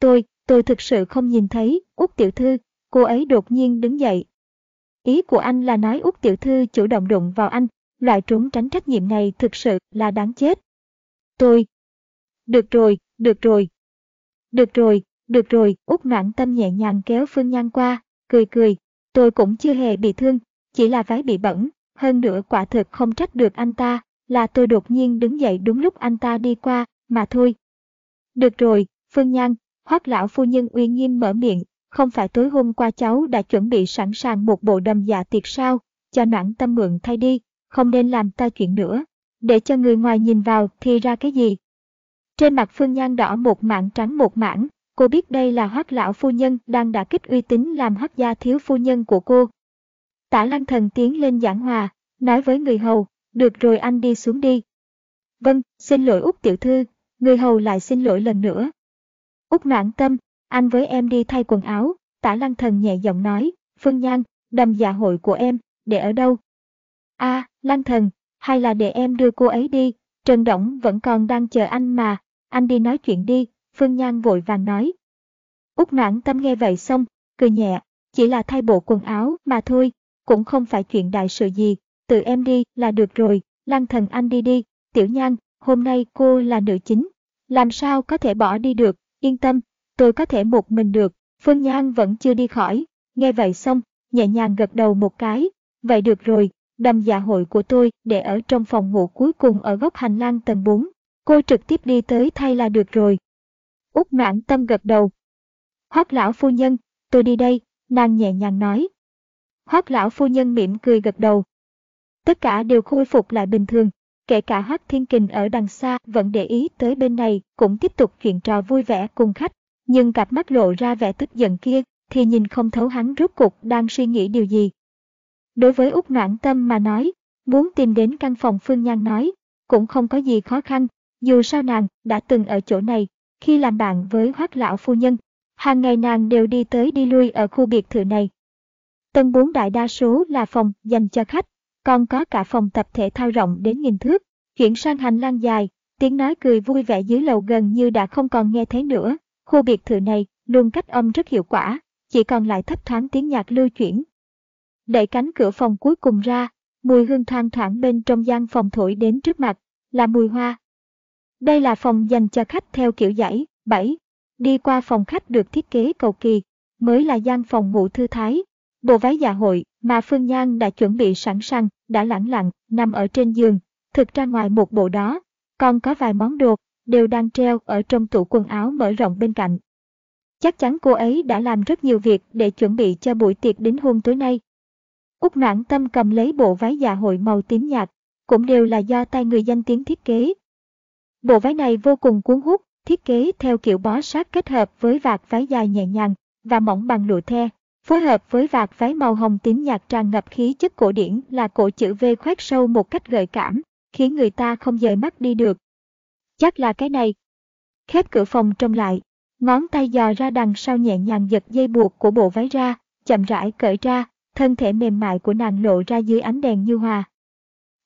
Tôi, tôi thực sự không nhìn thấy, Úc tiểu thư, cô ấy đột nhiên đứng dậy. Ý của anh là nói Úc tiểu thư chủ động đụng vào anh, loại trốn tránh trách nhiệm này thực sự là đáng chết. Tôi. Được rồi, được rồi. Được rồi, được rồi, út noãn tâm nhẹ nhàng kéo Phương Nhan qua, cười cười. Tôi cũng chưa hề bị thương, chỉ là váy bị bẩn, hơn nữa quả thực không trách được anh ta, là tôi đột nhiên đứng dậy đúng lúc anh ta đi qua, mà thôi. Được rồi, Phương Nhan, hoác lão phu nhân uy nghiêm mở miệng, không phải tối hôm qua cháu đã chuẩn bị sẵn sàng một bộ đầm dạ tiệc sao, cho noãn tâm mượn thay đi, không nên làm ta chuyện nữa, để cho người ngoài nhìn vào thì ra cái gì. Trên mặt Phương Nhan đỏ một mảng trắng một mảng, cô biết đây là hoác lão phu nhân đang đả kích uy tín làm hoác gia thiếu phu nhân của cô. Tả lăng thần tiến lên giảng hòa, nói với người hầu, được rồi anh đi xuống đi. Vâng, xin lỗi út tiểu thư, người hầu lại xin lỗi lần nữa. út noãn tâm, anh với em đi thay quần áo, tả lăng thần nhẹ giọng nói, Phương Nhan, đầm dạ hội của em, để ở đâu? a à, lăng thần, hay là để em đưa cô ấy đi, Trần Động vẫn còn đang chờ anh mà, anh đi nói chuyện đi, Phương Nhan vội vàng nói. Úc noãn tâm nghe vậy xong, cười nhẹ, chỉ là thay bộ quần áo mà thôi, cũng không phải chuyện đại sự gì, tự em đi là được rồi, lăng thần anh đi đi, tiểu nhan, hôm nay cô là nữ chính, làm sao có thể bỏ đi được, yên tâm, tôi có thể một mình được, Phương Nhan vẫn chưa đi khỏi, nghe vậy xong, nhẹ nhàng gật đầu một cái, vậy được rồi, đầm dạ hội của tôi để ở trong phòng ngủ cuối cùng ở góc hành lang tầng 4, cô trực tiếp đi tới thay là được rồi. út noãn tâm gật đầu. Hoác lão phu nhân, tôi đi đây, nàng nhẹ nhàng nói. Hoác lão phu nhân mỉm cười gật đầu. Tất cả đều khôi phục lại bình thường, kể cả Hoác Thiên Kình ở đằng xa vẫn để ý tới bên này cũng tiếp tục chuyện trò vui vẻ cùng khách, nhưng cặp mắt lộ ra vẻ tức giận kia thì nhìn không thấu hắn rốt cục đang suy nghĩ điều gì. Đối với Úc Noãn Tâm mà nói, muốn tìm đến căn phòng Phương Nhan nói, cũng không có gì khó khăn, dù sao nàng đã từng ở chỗ này, khi làm bạn với Hoác Lão Phu Nhân, hàng ngày nàng đều đi tới đi lui ở khu biệt thự này. Tầng 4 đại đa số là phòng dành cho khách, còn có cả phòng tập thể thao rộng đến nghìn thước, chuyển sang hành lang dài, tiếng nói cười vui vẻ dưới lầu gần như đã không còn nghe thấy nữa. Khu biệt thự này luôn cách âm rất hiệu quả, chỉ còn lại thấp thoáng tiếng nhạc lưu chuyển. Đẩy cánh cửa phòng cuối cùng ra, mùi hương thoang thoảng bên trong gian phòng thổi đến trước mặt, là mùi hoa. Đây là phòng dành cho khách theo kiểu dãy, 7. Đi qua phòng khách được thiết kế cầu kỳ, mới là gian phòng ngủ thư thái. Bộ váy dạ hội mà Phương Nhan đã chuẩn bị sẵn sàng, đã lẳng lặng, nằm ở trên giường. Thực ra ngoài một bộ đó, còn có vài món đồ, đều đang treo ở trong tủ quần áo mở rộng bên cạnh. Chắc chắn cô ấy đã làm rất nhiều việc để chuẩn bị cho buổi tiệc đính hôn tối nay. Úc noãn tâm cầm lấy bộ váy dạ hội màu tím nhạt, cũng đều là do tay người danh tiếng thiết kế. Bộ váy này vô cùng cuốn hút, thiết kế theo kiểu bó sát kết hợp với vạt váy dài nhẹ nhàng và mỏng bằng lụa the, phối hợp với vạt váy màu hồng tím nhạt tràn ngập khí chất cổ điển là cổ chữ V khoét sâu một cách gợi cảm, khiến người ta không rời mắt đi được. Chắc là cái này. Khép cửa phòng trong lại, ngón tay dò ra đằng sau nhẹ nhàng giật dây buộc của bộ váy ra, chậm rãi cởi ra, thân thể mềm mại của nàng lộ ra dưới ánh đèn như hòa.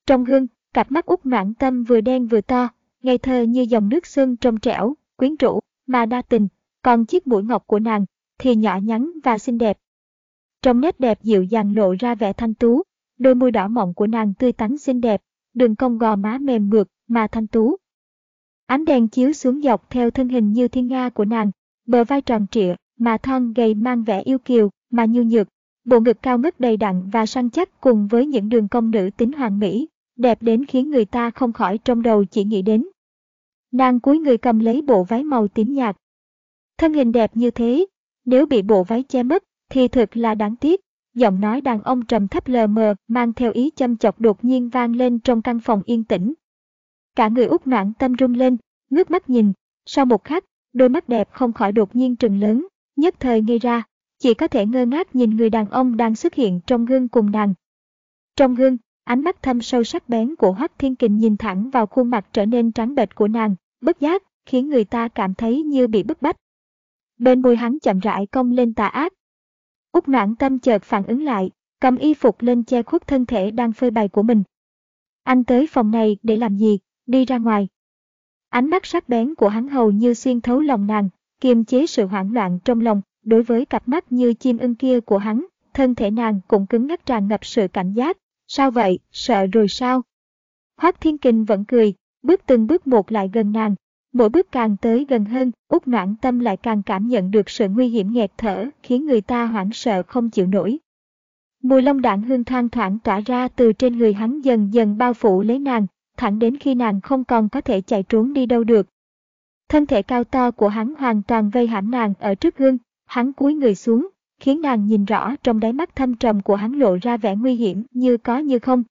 Trong gương, cặp mắt út noãn tâm vừa đen vừa to, ngây thơ như dòng nước xuân trong trẻo, quyến rũ, mà đa tình, còn chiếc mũi ngọc của nàng thì nhỏ nhắn và xinh đẹp. Trong nét đẹp dịu dàng lộ ra vẻ thanh tú, đôi môi đỏ mọng của nàng tươi tắn xinh đẹp, đường cong gò má mềm mượt mà thanh tú. Ánh đèn chiếu xuống dọc theo thân hình như thiên nga của nàng, bờ vai tròn trịa mà thon gầy mang vẻ yêu kiều mà nhu nhược, bộ ngực cao ngất đầy đặn và săn chắc cùng với những đường cong nữ tính hoàn mỹ, đẹp đến khiến người ta không khỏi trong đầu chỉ nghĩ đến. Nàng cúi người cầm lấy bộ váy màu tím nhạt. Thân hình đẹp như thế, nếu bị bộ váy che mất, thì thật là đáng tiếc. Giọng nói đàn ông trầm thấp lờ mờ mang theo ý châm chọc đột nhiên vang lên trong căn phòng yên tĩnh. Cả người út noạn tâm rung lên, ngước mắt nhìn, sau một khắc, đôi mắt đẹp không khỏi đột nhiên trừng lớn, nhất thời ngây ra, chỉ có thể ngơ ngác nhìn người đàn ông đang xuất hiện trong gương cùng nàng. Trong gương, ánh mắt thâm sâu sắc bén của Hoắc Thiên Kình nhìn thẳng vào khuôn mặt trở nên trắng bệch của nàng, bất giác, khiến người ta cảm thấy như bị bức bách. Bên môi hắn chậm rãi cong lên tà ác. Úc noãn tâm chợt phản ứng lại, cầm y phục lên che khuất thân thể đang phơi bày của mình. Anh tới phòng này để làm gì, đi ra ngoài. Ánh mắt sắc bén của hắn hầu như xuyên thấu lòng nàng, kiềm chế sự hoảng loạn trong lòng, đối với cặp mắt như chim ưng kia của hắn, thân thể nàng cũng cứng ngắc tràn ngập sự cảnh giác. Sao vậy, sợ rồi sao? Hoác Thiên Kình vẫn cười, bước từng bước một lại gần nàng. Mỗi bước càng tới gần hơn, út noãn tâm lại càng cảm nhận được sự nguy hiểm nghẹt thở, khiến người ta hoảng sợ không chịu nổi. Mùi lông đạn hương thoang thoảng tỏa ra từ trên người hắn dần dần bao phủ lấy nàng, thẳng đến khi nàng không còn có thể chạy trốn đi đâu được. Thân thể cao to của hắn hoàn toàn vây hãm nàng ở trước gương, hắn cúi người xuống, khiến nàng nhìn rõ trong đáy mắt thâm trầm của hắn lộ ra vẻ nguy hiểm như có như không.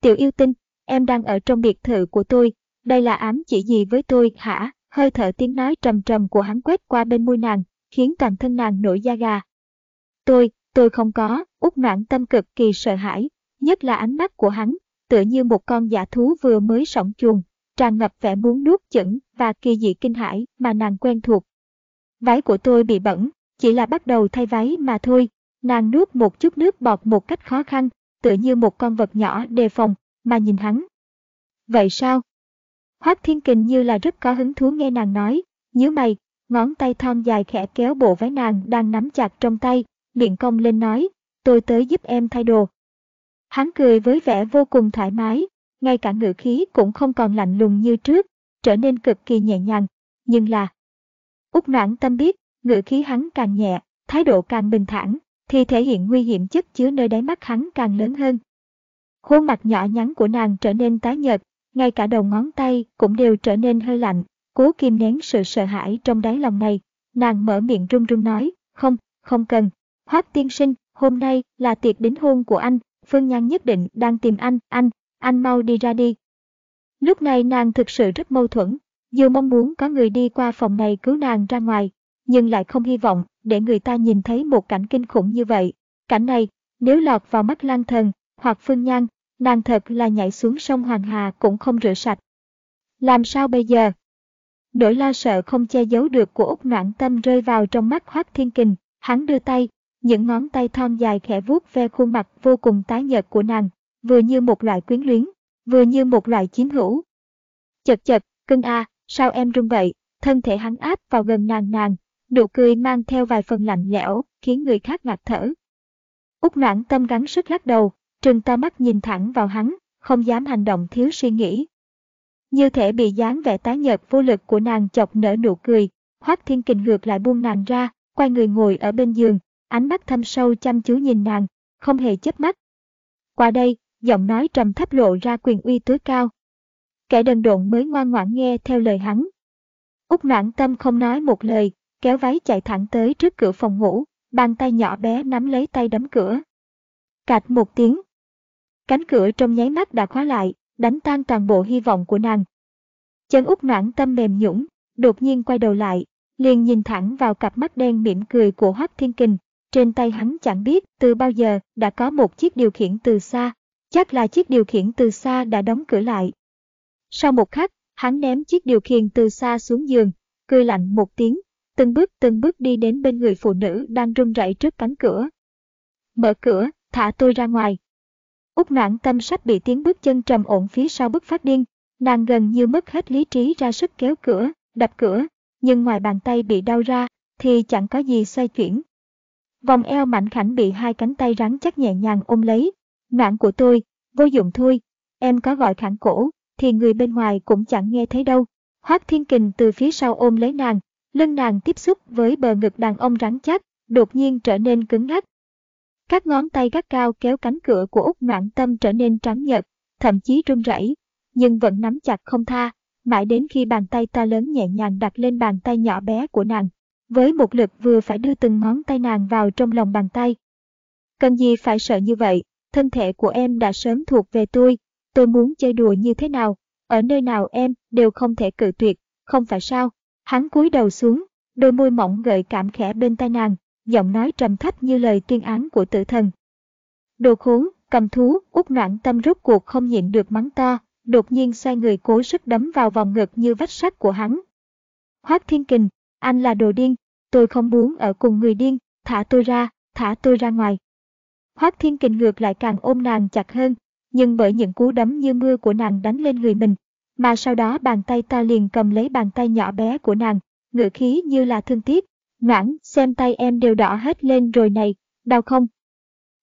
Tiểu yêu tinh, em đang ở trong biệt thự của tôi, đây là ám chỉ gì với tôi hả? Hơi thở tiếng nói trầm trầm của hắn quét qua bên môi nàng, khiến toàn thân nàng nổi da gà. Tôi, tôi không có, út noãn tâm cực kỳ sợ hãi, nhất là ánh mắt của hắn, tựa như một con giả thú vừa mới sỏng chuồng, tràn ngập vẻ muốn nuốt chửng và kỳ dị kinh hãi mà nàng quen thuộc. Váy của tôi bị bẩn, chỉ là bắt đầu thay váy mà thôi. Nàng nuốt một chút nước bọt một cách khó khăn, tựa như một con vật nhỏ đề phòng, mà nhìn hắn. Vậy sao? Hoác Thiên Kình như là rất có hứng thú nghe nàng nói, nhớ mày, ngón tay thon dài khẽ kéo bộ váy nàng đang nắm chặt trong tay, miệng cong lên nói, tôi tới giúp em thay đồ. Hắn cười với vẻ vô cùng thoải mái, ngay cả ngữ khí cũng không còn lạnh lùng như trước, trở nên cực kỳ nhẹ nhàng, nhưng là... Úc noãn tâm biết, ngữ khí hắn càng nhẹ, thái độ càng bình thản, thì thể hiện nguy hiểm chất chứa nơi đáy mắt hắn càng lớn hơn. Khuôn mặt nhỏ nhắn của nàng trở nên tái nhợt, ngay cả đầu ngón tay cũng đều trở nên hơi lạnh, cố kim nén sự sợ hãi trong đáy lòng này. Nàng mở miệng run run nói, không, không cần. Hoác tiên sinh, hôm nay là tiệc đính hôn của anh, Phương Nhan nhất định đang tìm anh, anh, anh mau đi ra đi. Lúc này nàng thực sự rất mâu thuẫn, dù mong muốn có người đi qua phòng này cứu nàng ra ngoài, nhưng lại không hy vọng để người ta nhìn thấy một cảnh kinh khủng như vậy. Cảnh này, nếu lọt vào mắt Lan Thần hoặc Phương Nhan, nàng thật là nhảy xuống sông Hoàng Hà cũng không rửa sạch. Làm sao bây giờ? Nỗi lo sợ không che giấu được của Úc Noãn Tâm rơi vào trong mắt Hoác Thiên Kình, hắn đưa tay, những ngón tay thon dài khẽ vuốt ve khuôn mặt vô cùng tái nhợt của nàng, vừa như một loại quyến luyến, vừa như một loại chiếm hữu. Chật chật, cưng a, sao em run vậy? Thân thể hắn áp vào gần nàng nàng, nụ cười mang theo vài phần lạnh lẽo, khiến người khác ngạt thở. Úc noãn tâm gắng sức lắc đầu, trừng to mắt nhìn thẳng vào hắn, không dám hành động thiếu suy nghĩ. Như thể bị dáng vẻ tái nhợt vô lực của nàng chọc nở nụ cười, Hoác Thiên Kình ngược lại buông nàng ra, quay người ngồi ở bên giường, ánh mắt thâm sâu chăm chú nhìn nàng, không hề chớp mắt. Qua đây, giọng nói trầm thấp lộ ra quyền uy tối cao. Kẻ đần độn mới ngoan ngoãn nghe theo lời hắn. Úc noãn tâm không nói một lời, kéo váy chạy thẳng tới trước cửa phòng ngủ, bàn tay nhỏ bé nắm lấy tay đấm cửa. Cạch một tiếng. Cánh cửa trong nháy mắt đã khóa lại, đánh tan toàn bộ hy vọng của nàng. Chân út noãn tâm mềm nhũng, đột nhiên quay đầu lại, liền nhìn thẳng vào cặp mắt đen mỉm cười của Hoắc Thiên Kình. Trên tay hắn chẳng biết từ bao giờ đã có một chiếc điều khiển từ xa, chắc là chiếc điều khiển từ xa đã đóng cửa lại. Sau một khắc, hắn ném chiếc điều khiển từ xa xuống giường, cười lạnh một tiếng, từng bước từng bước đi đến bên người phụ nữ đang run rẩy trước cánh cửa. Mở cửa, thả tôi ra ngoài. Úc noãn tâm sắp bị tiếng bước chân trầm ổn phía sau bức phát điên, nàng gần như mất hết lý trí ra sức kéo cửa, đập cửa, nhưng ngoài bàn tay bị đau ra, thì chẳng có gì xoay chuyển. Vòng eo mạnh khảnh bị hai cánh tay rắn chắc nhẹ nhàng ôm lấy. Noãn của tôi, vô dụng thôi, em có gọi khẳng cổ, thì người bên ngoài cũng chẳng nghe thấy đâu. Hoác Thiên Kình từ phía sau ôm lấy nàng, lưng nàng tiếp xúc với bờ ngực đàn ông rắn chắc, đột nhiên trở nên cứng ngắc. Các ngón tay gắt cao kéo cánh cửa của Úc Noãn Tâm trở nên trắng nhợt, thậm chí run rẩy, nhưng vẫn nắm chặt không tha, mãi đến khi bàn tay ta lớn nhẹ nhàng đặt lên bàn tay nhỏ bé của nàng, với một lực vừa phải đưa từng ngón tay nàng vào trong lòng bàn tay. Cần gì phải sợ như vậy, thân thể của em đã sớm thuộc về tôi, tôi muốn chơi đùa như thế nào, ở nơi nào em đều không thể cự tuyệt, không phải sao? Hắn cúi đầu xuống, đôi môi mỏng gợi cảm khẽ bên tai nàng, giọng nói trầm thấp như lời tuyên án của tử thần. Đồ khốn, cầm thú, út noạn tâm rốt cuộc không nhịn được mắng to, đột nhiên xoay người cố sức đấm vào vòng ngực như vách sắt của hắn. Hoác Thiên Kình, anh là đồ điên, tôi không muốn ở cùng người điên, thả tôi ra, thả tôi ra ngoài. Hoác Thiên Kình ngược lại càng ôm nàng chặt hơn, nhưng bởi những cú đấm như mưa của nàng đánh lên người mình, mà sau đó bàn tay ta liền cầm lấy bàn tay nhỏ bé của nàng, ngữ khí như là thương tiếc. Noãn, xem tay em đều đỏ hết lên rồi này, đau không?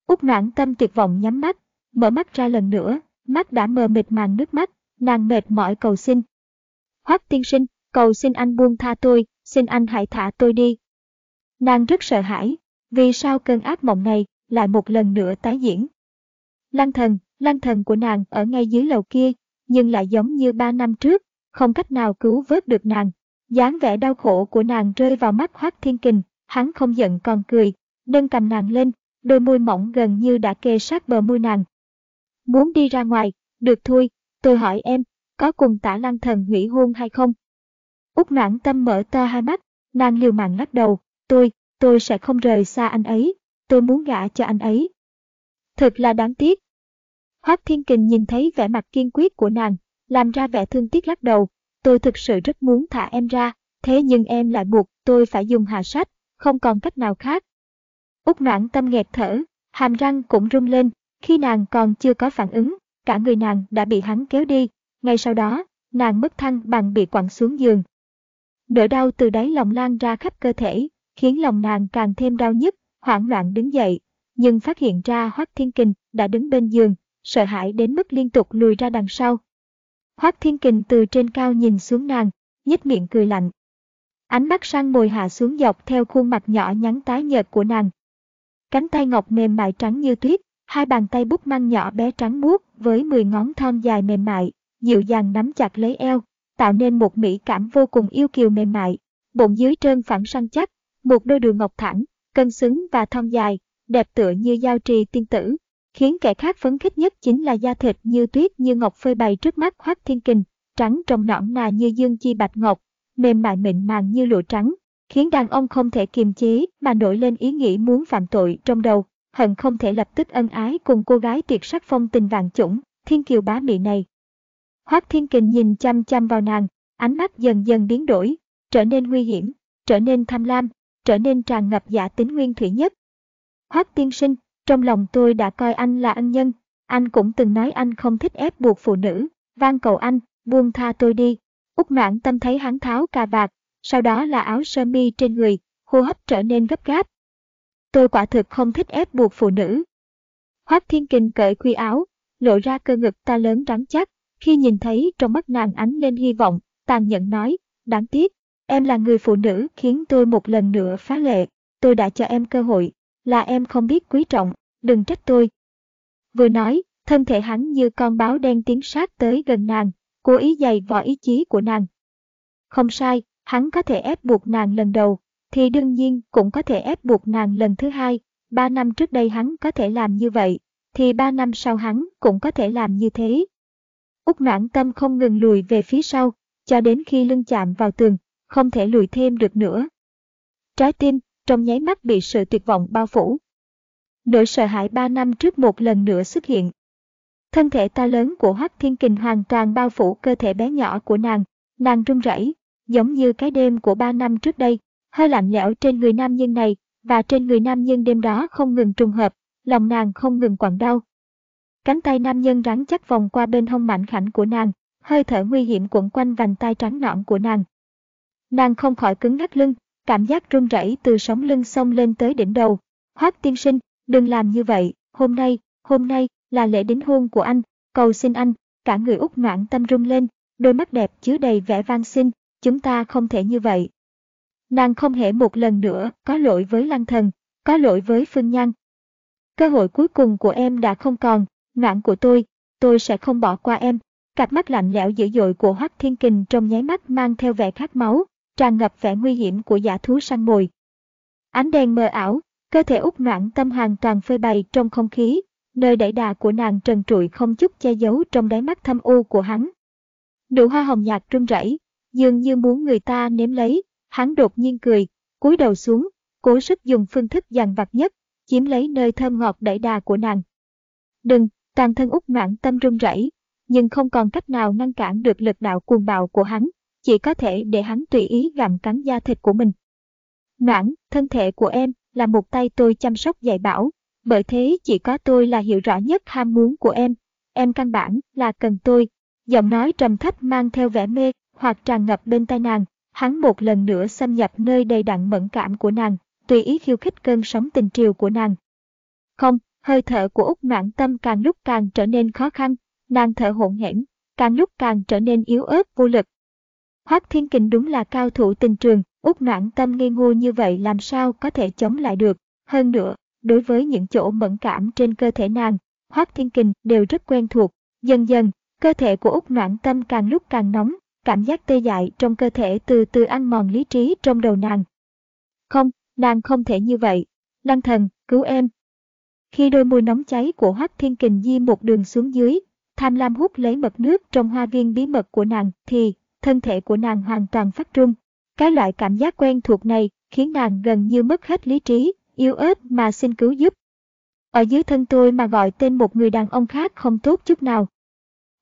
Út noãn tâm tuyệt vọng nhắm mắt, mở mắt ra lần nữa, mắt đã mờ mịt màn nước mắt, nàng mệt mỏi cầu xin. Hoắc tiên sinh, cầu xin anh buông tha tôi, xin anh hãy thả tôi đi. Nàng rất sợ hãi, vì sao cơn ác mộng này lại một lần nữa tái diễn. Lăng thần, lăng thần của nàng ở ngay dưới lầu kia, nhưng lại giống như ba năm trước, không cách nào cứu vớt được nàng. dáng vẻ đau khổ của nàng rơi vào mắt Hoác Thiên Kình, hắn không giận còn cười, nâng cầm nàng lên, đôi môi mỏng gần như đã kề sát bờ môi nàng. Muốn đi ra ngoài, được thôi, tôi hỏi em, có cùng tả lăng thần hủy hôn hay không? Úc noãn tâm mở to hai mắt, nàng liều mạng lắc đầu, tôi, tôi sẽ không rời xa anh ấy, tôi muốn gả cho anh ấy. Thật là đáng tiếc. Hoác Thiên Kình nhìn thấy vẻ mặt kiên quyết của nàng, làm ra vẻ thương tiếc lắc đầu, tôi thực sự rất muốn thả em ra, thế nhưng em lại buộc tôi phải dùng hạ sách, không còn cách nào khác. Úc noãn tâm nghẹt thở, hàm răng cũng rung lên, khi nàng còn chưa có phản ứng, cả người nàng đã bị hắn kéo đi, ngay sau đó, nàng mất thăng bằng bị quẳng xuống giường. Nỗi đau từ đáy lòng lan ra khắp cơ thể, khiến lòng nàng càng thêm đau nhức, hoảng loạn đứng dậy, nhưng phát hiện ra Hoắc Thiên Kình đã đứng bên giường, sợ hãi đến mức liên tục lùi ra đằng sau. Hoắc Thiên Kình từ trên cao nhìn xuống nàng, nhếch miệng cười lạnh. Ánh mắt sang mồi hạ xuống dọc theo khuôn mặt nhỏ nhắn tái nhợt của nàng. Cánh tay ngọc mềm mại trắng như tuyết, hai bàn tay bút măng nhỏ bé trắng muốt với 10 ngón thon dài mềm mại, dịu dàng nắm chặt lấy eo, tạo nên một mỹ cảm vô cùng yêu kiều mềm mại. Bụng dưới trơn phẳng săn chắc, một đôi đường ngọc thẳng, cân xứng và thon dài, đẹp tựa như giao trì tiên tử. Khiến kẻ khác phấn khích nhất chính là da thịt như tuyết như ngọc phơi bày trước mắt Hoắc Thiên Kình, trắng trong nõn nà như dương chi bạch ngọc, mềm mại mịn màng như lụa trắng, khiến đàn ông không thể kiềm chế mà nổi lên ý nghĩ muốn phạm tội trong đầu, hận không thể lập tức ân ái cùng cô gái tuyệt sắc phong tình vàng chủng, thiên kiều bá mị này. Hoác Thiên Kình nhìn chăm chăm vào nàng, ánh mắt dần dần biến đổi, trở nên nguy hiểm, trở nên tham lam, trở nên tràn ngập giả tính nguyên thủy nhất. Hoác tiên sinh, trong lòng tôi đã coi anh là ân nhân, anh cũng từng nói anh không thích ép buộc phụ nữ, van cầu anh, buông tha tôi đi. Úc noãn tâm thấy hắn tháo cà vạt, sau đó là áo sơ mi trên người, hô hấp trở nên gấp gáp. Tôi quả thực không thích ép buộc phụ nữ. Hoác Thiên Kình cởi khuy áo, lộ ra cơ ngực ta lớn rắn chắc, khi nhìn thấy trong mắt nàng ánh lên hy vọng, tàn nhẫn nói, đáng tiếc, em là người phụ nữ khiến tôi một lần nữa phá lệ, tôi đã cho em cơ hội, là em không biết quý trọng, đừng trách tôi. Vừa nói, thân thể hắn như con báo đen tiến sát tới gần nàng, cố ý dày vò ý chí của nàng. Không sai, hắn có thể ép buộc nàng lần đầu, thì đương nhiên cũng có thể ép buộc nàng lần thứ hai. Ba năm trước đây hắn có thể làm như vậy, thì ba năm sau hắn cũng có thể làm như thế. Úc noãn tâm không ngừng lùi về phía sau, cho đến khi lưng chạm vào tường, không thể lùi thêm được nữa. Trái tim, trong nháy mắt bị sự tuyệt vọng bao phủ. Nỗi sợ hãi ba năm trước một lần nữa xuất hiện. Thân thể to lớn của Hoắc Thiên Kình hoàn toàn bao phủ cơ thể bé nhỏ của nàng, nàng run rẩy, giống như cái đêm của ba năm trước đây, hơi lạnh lẽo trên người nam nhân này, và trên người nam nhân đêm đó không ngừng trùng hợp, lòng nàng không ngừng quặn đau. Cánh tay nam nhân rắn chắc vòng qua bên hông mảnh khảnh của nàng, hơi thở nguy hiểm quẩn quanh vành tay trắng nõn của nàng. Nàng không khỏi cứng ngắc lưng, cảm giác run rẩy từ sống lưng xông lên tới đỉnh đầu. Hoác tiên sinh, đừng làm như vậy, hôm nay, hôm nay là lễ đính hôn của anh, cầu xin anh, cả người út noãn tâm rung lên, đôi mắt đẹp chứa đầy vẻ van xin, chúng ta không thể như vậy. Nàng không hề một lần nữa có lỗi với lăng thần, có lỗi với phương nhan. Cơ hội cuối cùng của em đã không còn, noãn của tôi, tôi sẽ không bỏ qua em. Cặp mắt lạnh lẽo dữ dội của Hoắc Thiên Kình trong nháy mắt mang theo vẻ khát máu, tràn ngập vẻ nguy hiểm của giả thú săn mồi. Ánh đèn mờ ảo, cơ thể út noãn tâm hoàn toàn phơi bày trong không khí, nơi đẩy đà của nàng trần trụi không chút che giấu trong đáy mắt thâm u của hắn. Nụ hoa hồng nhạt run rẩy, dường như muốn người ta nếm lấy, hắn đột nhiên cười, cúi đầu xuống, cố sức dùng phương thức dằn vặt nhất, chiếm lấy nơi thơm ngọt đẩy đà của nàng. Đừng, toàn thân út noãn tâm run rẩy, nhưng không còn cách nào ngăn cản được lực đạo cuồng bạo của hắn, chỉ có thể để hắn tùy ý gặm cắn da thịt của mình. Noãn, thân thể của em là một tay tôi chăm sóc dạy bảo, bởi thế chỉ có tôi là hiểu rõ nhất ham muốn của em. Em căn bản là cần tôi. Giọng nói trầm thấp mang theo vẻ mê hoặc tràn ngập bên tai nàng. Hắn một lần nữa xâm nhập nơi đầy đặn mẫn cảm của nàng, tùy ý khiêu khích cơn sóng tình triều của nàng. Không, hơi thở của Úc Noãn Tâm càng lúc càng trở nên khó khăn, nàng thở hổn hển, càng lúc càng trở nên yếu ớt vô lực. Hoác Thiên Kình đúng là cao thủ tình trường, út Noãn Tâm ngây ngô như vậy làm sao có thể chống lại được. Hơn nữa, đối với những chỗ mẫn cảm trên cơ thể nàng, Hoác Thiên Kình đều rất quen thuộc. Dần dần, cơ thể của út Noãn Tâm càng lúc càng nóng, cảm giác tê dại trong cơ thể từ từ ăn mòn lý trí trong đầu nàng. Không, nàng không thể như vậy. Lăng thần, cứu em. Khi đôi môi nóng cháy của Hoác Thiên Kình di một đường xuống dưới, tham lam hút lấy mật nước trong hoa viên bí mật của nàng, thì thân thể của nàng hoàn toàn phát run. Cái loại cảm giác quen thuộc này khiến nàng gần như mất hết lý trí, yếu ớt mà xin cứu giúp. Ở dưới thân tôi mà gọi tên một người đàn ông khác không tốt chút nào.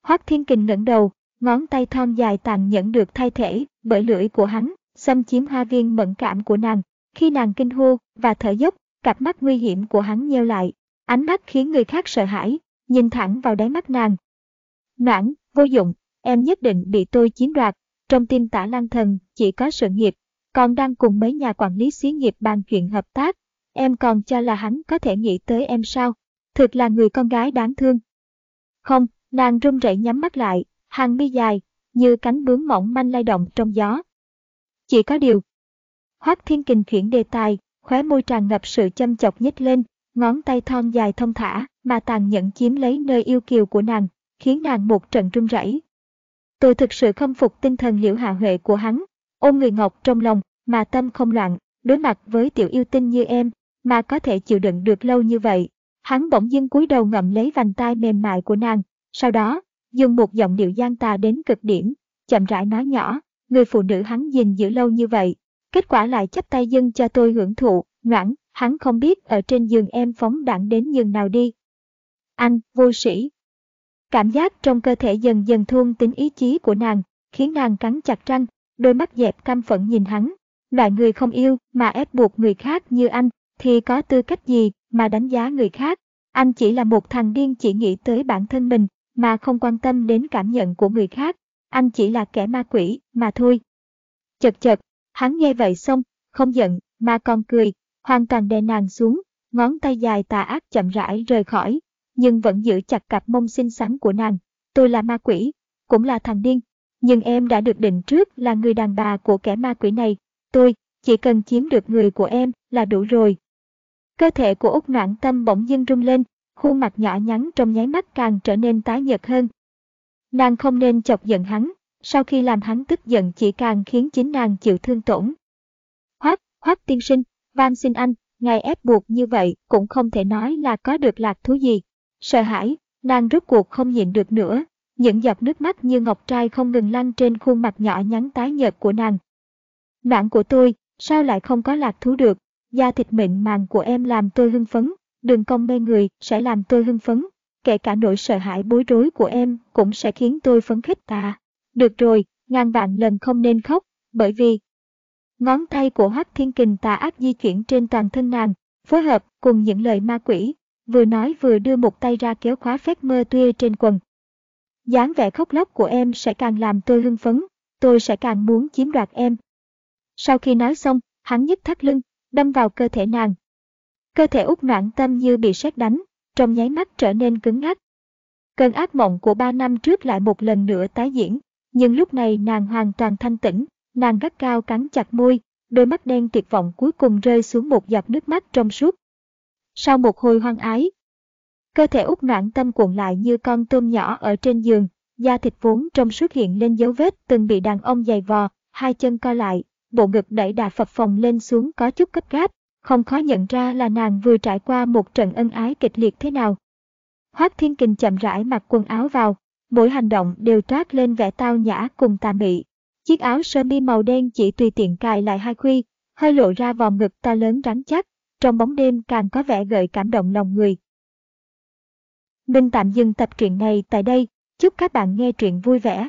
Hoác Thiên Kình ngẩng đầu, ngón tay thon dài tàn nhẫn được thay thể bởi lưỡi của hắn, xâm chiếm hoa viên mẫn cảm của nàng. Khi nàng kinh hô và thở dốc, cặp mắt nguy hiểm của hắn nheo lại, ánh mắt khiến người khác sợ hãi, nhìn thẳng vào đáy mắt nàng. Noãn, vô dụng, em nhất định bị tôi chiếm đoạt, trong tim tả lăng thần chỉ có sự nghiệp, còn đang cùng mấy nhà quản lý xí nghiệp bàn chuyện hợp tác, em còn cho là hắn có thể nghĩ tới em sao? Thực là người con gái đáng thương. Không, nàng run rẩy nhắm mắt lại, hàng mi dài, như cánh bướm mỏng manh lay động trong gió. Chỉ có điều. Hoác Thiên Kình chuyển đề tài, khóe môi tràn ngập sự châm chọc nhích lên, ngón tay thon dài thông thả mà tàn nhẫn chiếm lấy nơi yêu kiều của nàng, khiến nàng một trận run rẩy. Tôi thực sự không phục tinh thần liễu hạ huệ của hắn, ôm người ngọc trong lòng, mà tâm không loạn, đối mặt với tiểu yêu tinh như em, mà có thể chịu đựng được lâu như vậy. Hắn bỗng dưng cúi đầu ngậm lấy vành tai mềm mại của nàng, sau đó, dùng một giọng điệu gian tà đến cực điểm, chậm rãi nói nhỏ, người phụ nữ hắn gìn giữ lâu như vậy, kết quả lại chấp tay dâng cho tôi hưởng thụ, ngoãn, hắn không biết ở trên giường em phóng đẳng đến giường nào đi. Anh, vô sĩ. Cảm giác trong cơ thể dần dần thôn tính ý chí của nàng, khiến nàng cắn chặt răng, đôi mắt dẹp căm phẫn nhìn hắn. Loại người không yêu mà ép buộc người khác như anh, thì có tư cách gì mà đánh giá người khác. Anh chỉ là một thằng điên chỉ nghĩ tới bản thân mình, mà không quan tâm đến cảm nhận của người khác. Anh chỉ là kẻ ma quỷ, mà thôi. Chật chật, hắn nghe vậy xong, không giận, mà còn cười, hoàn toàn đè nàng xuống, ngón tay dài tà ác chậm rãi rời khỏi, nhưng vẫn giữ chặt cặp mông xinh xắn của nàng. Tôi là ma quỷ, cũng là thằng điên, nhưng em đã được định trước là người đàn bà của kẻ ma quỷ này. Tôi, chỉ cần chiếm được người của em là đủ rồi. Cơ thể của Úc Noãn Tâm bỗng dưng rung lên, khuôn mặt nhỏ nhắn trong nháy mắt càng trở nên tái nhợt hơn. Nàng không nên chọc giận hắn, sau khi làm hắn tức giận chỉ càng khiến chính nàng chịu thương tổn. Hoắc Hoắc tiên sinh, van xin anh, ngài ép buộc như vậy cũng không thể nói là có được lạc thú gì. Sợ hãi, nàng rốt cuộc không nhịn được nữa, những giọt nước mắt như ngọc trai không ngừng lăn trên khuôn mặt nhỏ nhắn tái nhợt của nàng. Noãn của tôi, sao lại không có lạc thú được, da thịt mịn màng của em làm tôi hưng phấn, đường cong mê người sẽ làm tôi hưng phấn, kể cả nỗi sợ hãi bối rối của em cũng sẽ khiến tôi phấn khích ta. Được rồi, ngàn vạn lần không nên khóc, bởi vì ngón tay của Hoắc Thiên Kình tà ác di chuyển trên toàn thân nàng, phối hợp cùng những lời ma quỷ, vừa nói vừa đưa một tay ra kéo khóa phép mơ tuê trên quần. dáng vẻ khóc lóc của em sẽ càng làm tôi hưng phấn, tôi sẽ càng muốn chiếm đoạt em. Sau khi nói xong, hắn nhấc thắt lưng, đâm vào cơ thể nàng. Cơ thể út noạn tâm như bị sét đánh, trong nháy mắt trở nên cứng ngắc. Cơn ác mộng của ba năm trước lại một lần nữa tái diễn, nhưng lúc này nàng hoàn toàn thanh tĩnh, nàng gắt cao cắn chặt môi, đôi mắt đen tuyệt vọng cuối cùng rơi xuống một giọt nước mắt trong suốt. Sau một hồi hoang ái, cơ thể út noạn tâm cuộn lại như con tôm nhỏ ở trên giường, da thịt vốn trong xuất hiện lên dấu vết từng bị đàn ông giày vò, hai chân co lại, bộ ngực đẩy đà phập phồng lên xuống có chút cấp gáp, không khó nhận ra là nàng vừa trải qua một trận ân ái kịch liệt thế nào. Hoác Thiên Kình chậm rãi mặc quần áo vào, mỗi hành động đều trát lên vẻ tao nhã cùng tà mị. Chiếc áo sơ mi màu đen chỉ tùy tiện cài lại hai khuy, hơi lộ ra vòng ngực to lớn rắn chắc, trong bóng đêm càng có vẻ gợi cảm động lòng người. Mình tạm dừng tập truyện này tại đây, chúc các bạn nghe truyện vui vẻ.